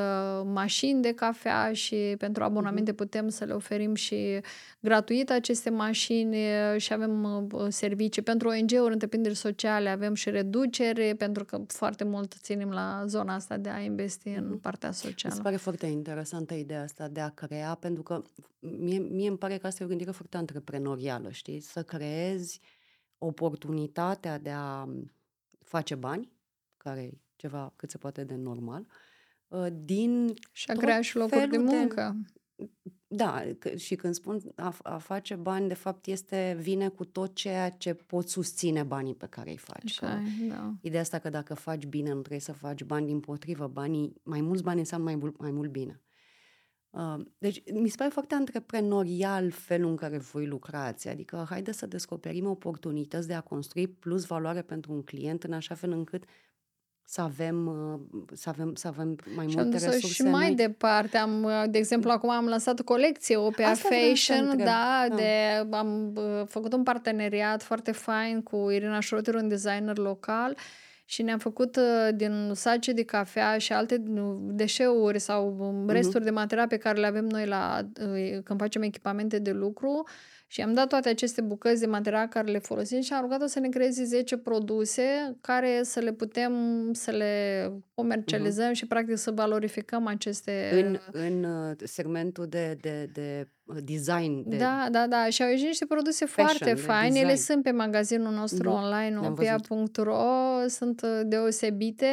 mașini de cafea și pentru abonamente putem să le oferim și gratuit aceste mașini și avem servicii pentru ONG-uri, întreprinderi sociale, avem și reducere pentru că foarte mult ținem la zona asta de a investi în partea socială. Mi se pare foarte interesantă ideea asta de a crea, pentru că mie, mie îmi pare că asta e o gândire foarte antreprenorială, știi? Să creezi oportunitatea de a face bani, care e ceva cât se poate de normal, uh, din Și a crea și locuri de muncă. De... Da, și când spun a, a face bani, de fapt este vine cu tot ceea ce poți susține banii pe care îi faci. Așa, da. Ideea asta că dacă faci bine, nu trebuie să faci bani din potrivă. Banii, mai mulți bani înseamnă mai, mult, mai mult bine. Uh, deci mi se pare foarte antreprenorial felul în care voi lucrați, adică haide să descoperim oportunități de a construi plus valoare pentru un client în așa fel încât să avem, uh, să avem, să avem mai și multe resurse. Și mai noi. departe, am, uh, de exemplu, acum am lansat o colecție, OPA Fashion, da, da, de, am făcut un parteneriat foarte fain cu Irina Șrotir, un designer local, și ne-am făcut uh, din sace de cafea și alte deșeuri sau um, resturi uh-huh. de material pe care le avem noi la, uh, când facem echipamente de lucru și am dat toate aceste bucăți de material care le folosim și am rugat-o să ne creeze 10 produse care să le putem să le comercializăm uh-huh. și practic să valorificăm aceste... În, în uh, segmentul de, de, de design. De da, da, da. Și au ieșit niște produse fashion, foarte faine. Ele sunt pe magazinul nostru da, online, opia.ro. Sunt uh, deosebite,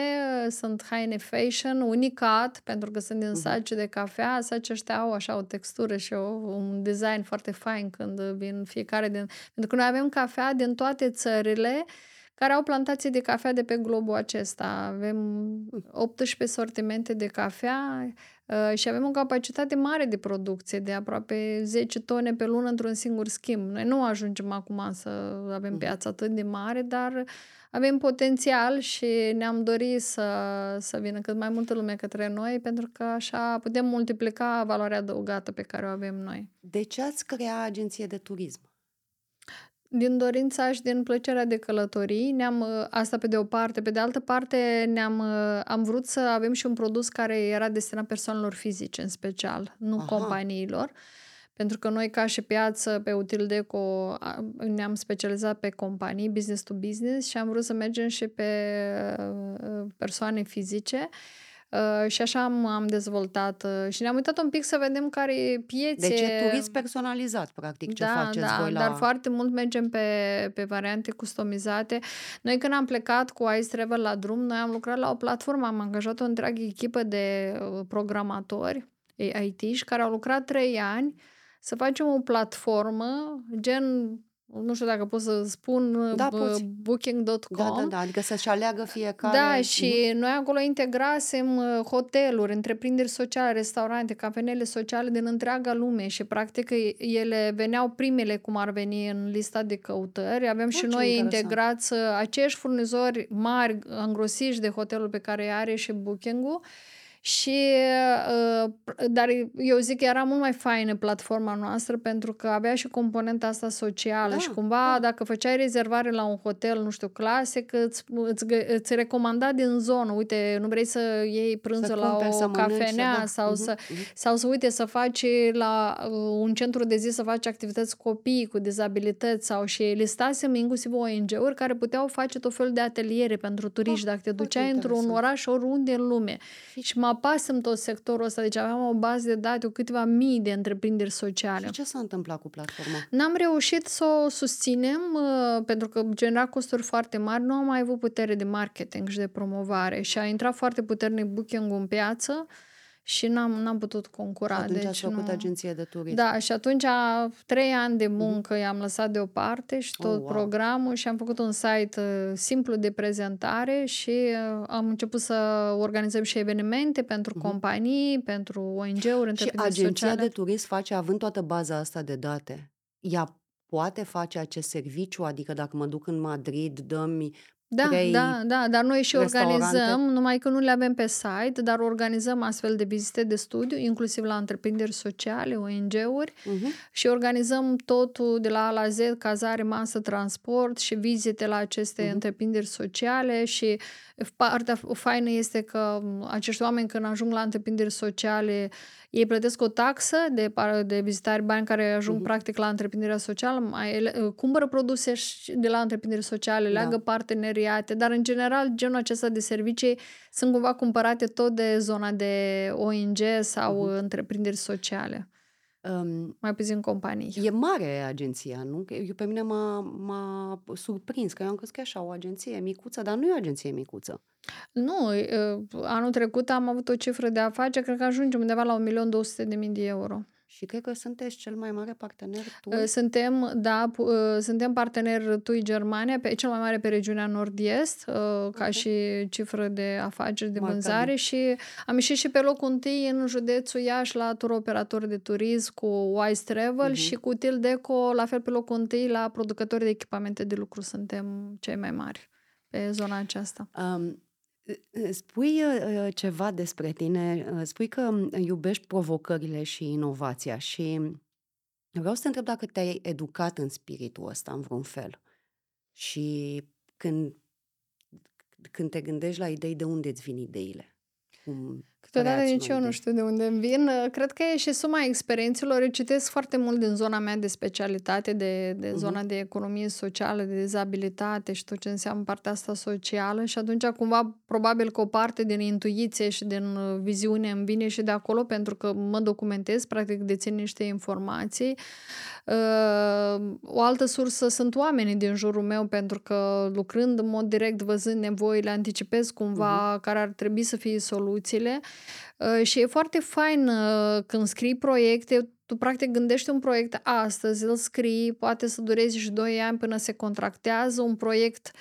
sunt haine fashion, unicat, pentru că sunt din uh-huh. saci de cafea. Saci ăștia au așa o textură și o, un design foarte fain când vin fiecare din... Pentru că noi avem cafea din toate țările care au plantații de cafea de pe globul acesta. Avem 18 sortimente de cafea uh, și avem o capacitate mare de producție, de aproape 10 tone pe lună într-un singur schimb. Noi nu ajungem acum să avem mhm. piața atât de mare, dar avem potențial și ne-am dorit să, să vină cât mai multă lume către noi, pentru că așa putem multiplica valoarea adăugată pe care o avem noi. De ce ați crea agenție de turism? Din dorința și din plăcerea de călătorii, ne-am, uh, asta pe de o parte, pe de altă parte ne-am, uh, am vrut să avem și un produs care era destinat persoanelor fizice în special, nu Aha. companiilor. Pentru că noi, ca și piață, pe Utildeco, ne-am specializat pe companii, business to business și am vrut să mergem și pe uh, persoane fizice. Uh, și așa am, am dezvoltat uh, și ne-am uitat un pic să vedem care piețe. Deci e turism personalizat, practic, ce da, faceți da, voi la... dar foarte mult mergem pe, pe variante customizate. Noi când am plecat cu Ice Travel la drum, noi am lucrat la o platformă, am angajat o întreagă echipă de uh, programatori, IT, care au lucrat trei ani să facem o platformă gen nu știu dacă pot să spun, da, booking.com. Da, da, da, adică să-și aleagă fiecare. Da, și mm-hmm. noi acolo integrasem uh, hoteluri, întreprinderi sociale, restaurante, cafenele sociale din întreaga lume și practic ele veneau primele cum ar veni în lista de căutări. Avem da, și noi interesant. integrați uh, acești furnizori mari, îngrosiși de hotelul pe care are și booking-ul și, uh, dar eu zic că era mult mai faină platforma noastră pentru că avea și componenta asta socială da, și cumva da. dacă făceai rezervare la un hotel, nu știu, clasic, îți, îți, îți recomanda din zonă, uite, nu vrei să iei prânzul să la o să cafenea da. sau, uh-huh, să, uh-huh. sau să, uite, să faci la uh, un centru de zi să faci activități copii cu dizabilități sau și listasem inclusiv ONG-uri care puteau face tot felul de ateliere pentru turiști oh, dacă te duceai într-un oraș oriunde în lume. Și mă apasăm tot sectorul ăsta, deci aveam o bază de date cu câteva mii de întreprinderi sociale. Și ce s-a întâmplat cu platforma? N-am reușit să o susținem uh, pentru că genera costuri foarte mari, nu am mai avut putere de marketing și de promovare și a intrat foarte puternic booking-ul în piață și n-am, n-am putut concura. Atunci deci ați făcut nu... agenție de turism. Da, și atunci trei ani de muncă uh-huh. i-am lăsat deoparte și tot oh, wow. programul și am făcut un site uh, simplu de prezentare și uh, am început să organizăm și evenimente pentru uh-huh. companii, pentru ONG-uri, Și agenția sociale. de turism face, având toată baza asta de date, ea poate face acest serviciu? Adică dacă mă duc în Madrid, dă-mi Da, trei da, da, dar noi și restaurante. organizăm, numai că nu le avem pe site, dar organizăm astfel de vizite de studiu, inclusiv la întreprinderi sociale, ONG-uri Uh-huh. și organizăm totul de la A la Z, cazare, masă, transport și vizite la aceste Mhm. întreprinderi sociale și partea faină este că acești oameni când ajung la întreprinderi sociale ei plătesc o taxă de, par- de vizitare, bani care ajung Mhm. practic la întreprinderea socială, mai ele- cumpără produse și de la întreprinderi sociale, Da. leagă parteneriate, dar în general genul acesta de servicii sunt cumva cumpărate tot de zona de ONG sau Mhm. întreprinderi sociale, Um, mai puțin companii. e mare agenția, nu? Că Eu, pe mine m-a, m-a surprins, că eu am crezut că e așa o agenție micuță, dar nu e o agenție micuță. Nu, e, anul trecut am avut o cifră de afaceri, cred că ajungem undeva la 1.200.000 de euro. Și cred că sunteți cel mai mare partener tu. Uh, Suntem, da, pu- uh, suntem partener TUI Germania, pe, cel mai mare pe regiunea Nord-Est, uh, ca Ok. și cifră de afaceri de Marca vânzare și am ieșit și pe locul întâi în județul Iași la tur operator de turism cu Wise Travel Mhm. și cu Til Deco, la fel pe locul întâi la producători de echipamente de lucru suntem cei mai mari pe zona aceasta. Um, spui uh, ceva despre tine, uh, spui că um, iubești provocările și inovația și vreau să te întreb dacă te-ai educat în spiritul ăsta în vreun fel. Și când, când te gândești la idei, de unde îți vin ideile? Cum Câteodată creați nici noi eu nu idei? știu de unde îmi vin. Uh, Cred că e și suma experiențelor. Eu citesc foarte mult din zona mea de specialitate, de, de Mhm. zona de economie socială, de dezabilitate și tot ce înseamnă partea asta socială și atunci cumva probabil că o parte din intuiție și din uh, viziune îmi vine și de acolo pentru că mă documentez, practic dețin niște informații. Uh, O altă sursă sunt oamenii din jurul meu pentru că lucrând în mod direct, văzând nevoile, anticipez cumva care ar trebui să fie soluțiile. Uh, Și e foarte fain uh, când scrii proiecte, tu practic gândești un proiect astăzi, îl scrii, poate să dureze și 2 ani până se contractează, un proiect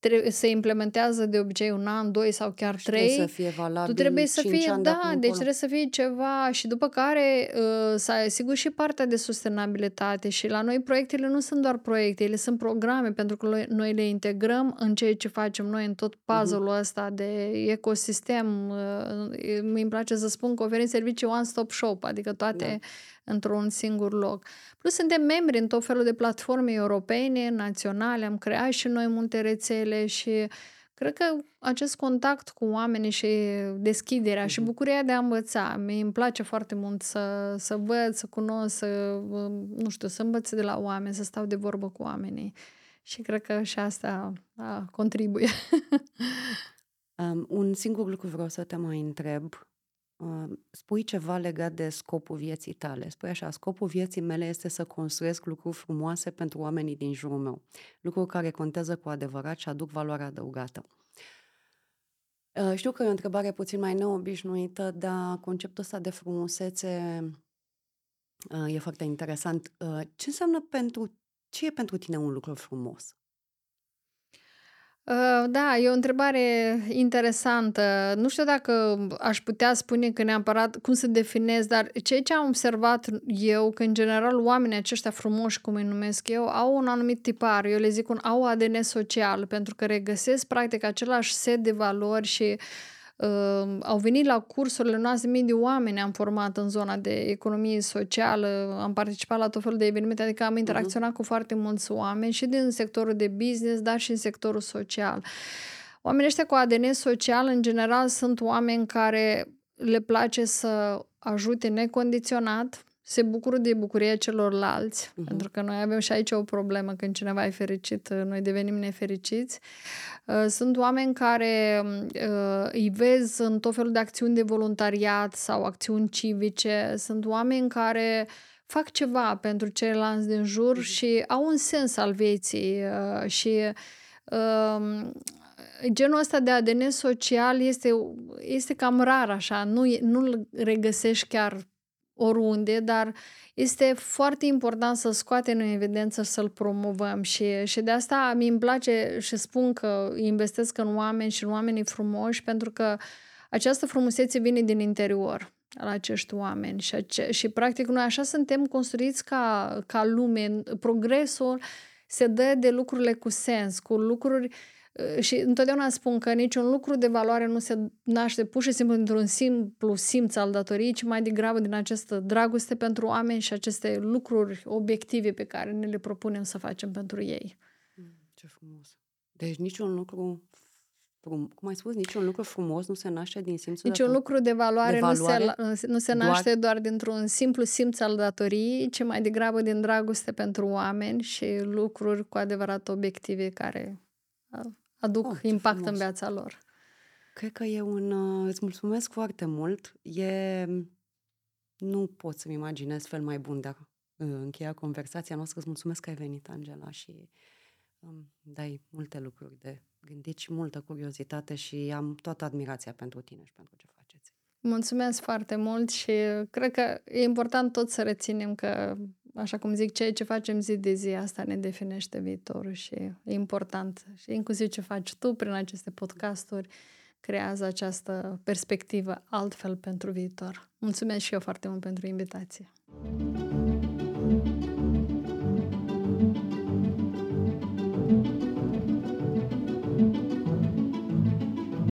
tre- se implementează de obicei un an, doi sau chiar Și trebuie trei. să fie valabil Tu trebuie să 5 fie, ani de acum da, deci încolo. trebuie să fie ceva și după care uh, să ai sigur și partea de sustenabilitate și la noi proiectele nu sunt doar proiecte, ele sunt programe pentru că noi, noi le integrăm în ceea ce facem noi în tot Mhm. puzzle-ul ăsta de ecosistem. Uh, mi-mi place să spun că oferim servicii one-stop shop, adică toate Da. Într-un singur loc. Plus suntem membri în tot felul de platforme europene, naționale, am creat și noi multe rețele și cred că acest contact cu oamenii și deschiderea și Mhm. bucuria de a învăța, mi îmi place foarte mult să, să văd, să cunosc, să, nu știu, să învăț de la oameni, să stau de vorbă cu oamenii. Și cred că și asta da, contribuie. Um, un singur lucru vreau să te mai întreb. Um, spui ceva legat de scopul vieții tale. Spui așa, scopul vieții mele este să construiesc lucruri frumoase pentru oamenii din jurul meu. Lucruri care contează cu adevărat și aduc valoare adăugată. Uh, știu că e o întrebare puțin mai neobișnuită, dar conceptul ăsta de frumusețe uh, e foarte interesant. Uh, ce înseamnă pentru... Ce e pentru tine un lucru frumos? Uh, Da, e o întrebare interesantă. Nu știu dacă aș putea spune că neapărat cum să definez, dar ceea ce am observat eu, că în general oamenii aceștia frumoși, cum îi numesc eu, au un anumit tipar, eu le zic un au ADN social, pentru că regăsesc practic același set de valori și uh, au venit la cursurile noastre mii de oameni, am format în zona de economie socială, am participat la tot felul de evenimente, adică am interacționat cu foarte mulți oameni și din sectorul de business, dar și în sectorul social. Oamenii ăștia cu ADN social, în general, sunt oameni care le place să ajute necondiționat, se bucură de bucuria celorlalți, Mhm. pentru că noi avem și aici o problemă, când cineva e fericit, noi devenim nefericiți. Uh, Sunt oameni care uh, îi vezi în tot felul de acțiuni de voluntariat sau acțiuni civice. Sunt oameni care fac ceva pentru ceilalți din jur Mhm. și au un sens al vieții uh, și um, genul ăsta de ADN social este, este cam rar așa, nu, e- nu-l regăsești chiar oriunde, dar este foarte important să-l scoatem în evidență și să-l promovăm și, și de asta mi îmi place și spun că investesc în oameni și în oamenii frumoși pentru că această frumusețe vine din interior la acești oameni și, ace- și practic noi așa suntem construiți ca, ca lume. Progresul se dă de lucrurile cu sens, cu lucruri Uh, și întotdeauna spun că niciun lucru de valoare nu se naște pur și simplu dintr-un simplu simț al datoriei, ci mai degrabă din această dragoste pentru oameni și aceste lucruri obiective pe care ne le propunem să facem pentru ei. Mm, ce frumos! Deci niciun lucru cum ai spus, niciun lucru frumos nu se naște din simțul Niciun lucru de valoare, de valoare nu, se, nu se naște doar... doar dintr-un simplu simț al datoriei, ci mai degrabă din dragoste pentru oameni și lucruri cu adevărat obiective care aduc oh, impact frumos. în viața lor. Cred că e un... Uh, îți mulțumesc foarte mult. E... Nu pot să-mi imaginez fel mai bun de a uh, încheia conversația noastră. Îți mulțumesc că ai venit, Angela, și um, dai multe lucruri de gândit și multă curiozitate și am toată admirația pentru tine și pentru ce faceți. Mulțumesc foarte mult și cred că e important tot să reținem că, așa cum zic, ceea ce facem zi de zi, asta ne definește viitorul și e important. Și inclusiv ce faci tu prin aceste podcasturi, creează această perspectivă altfel pentru viitor. Mulțumesc și eu foarte mult pentru invitație.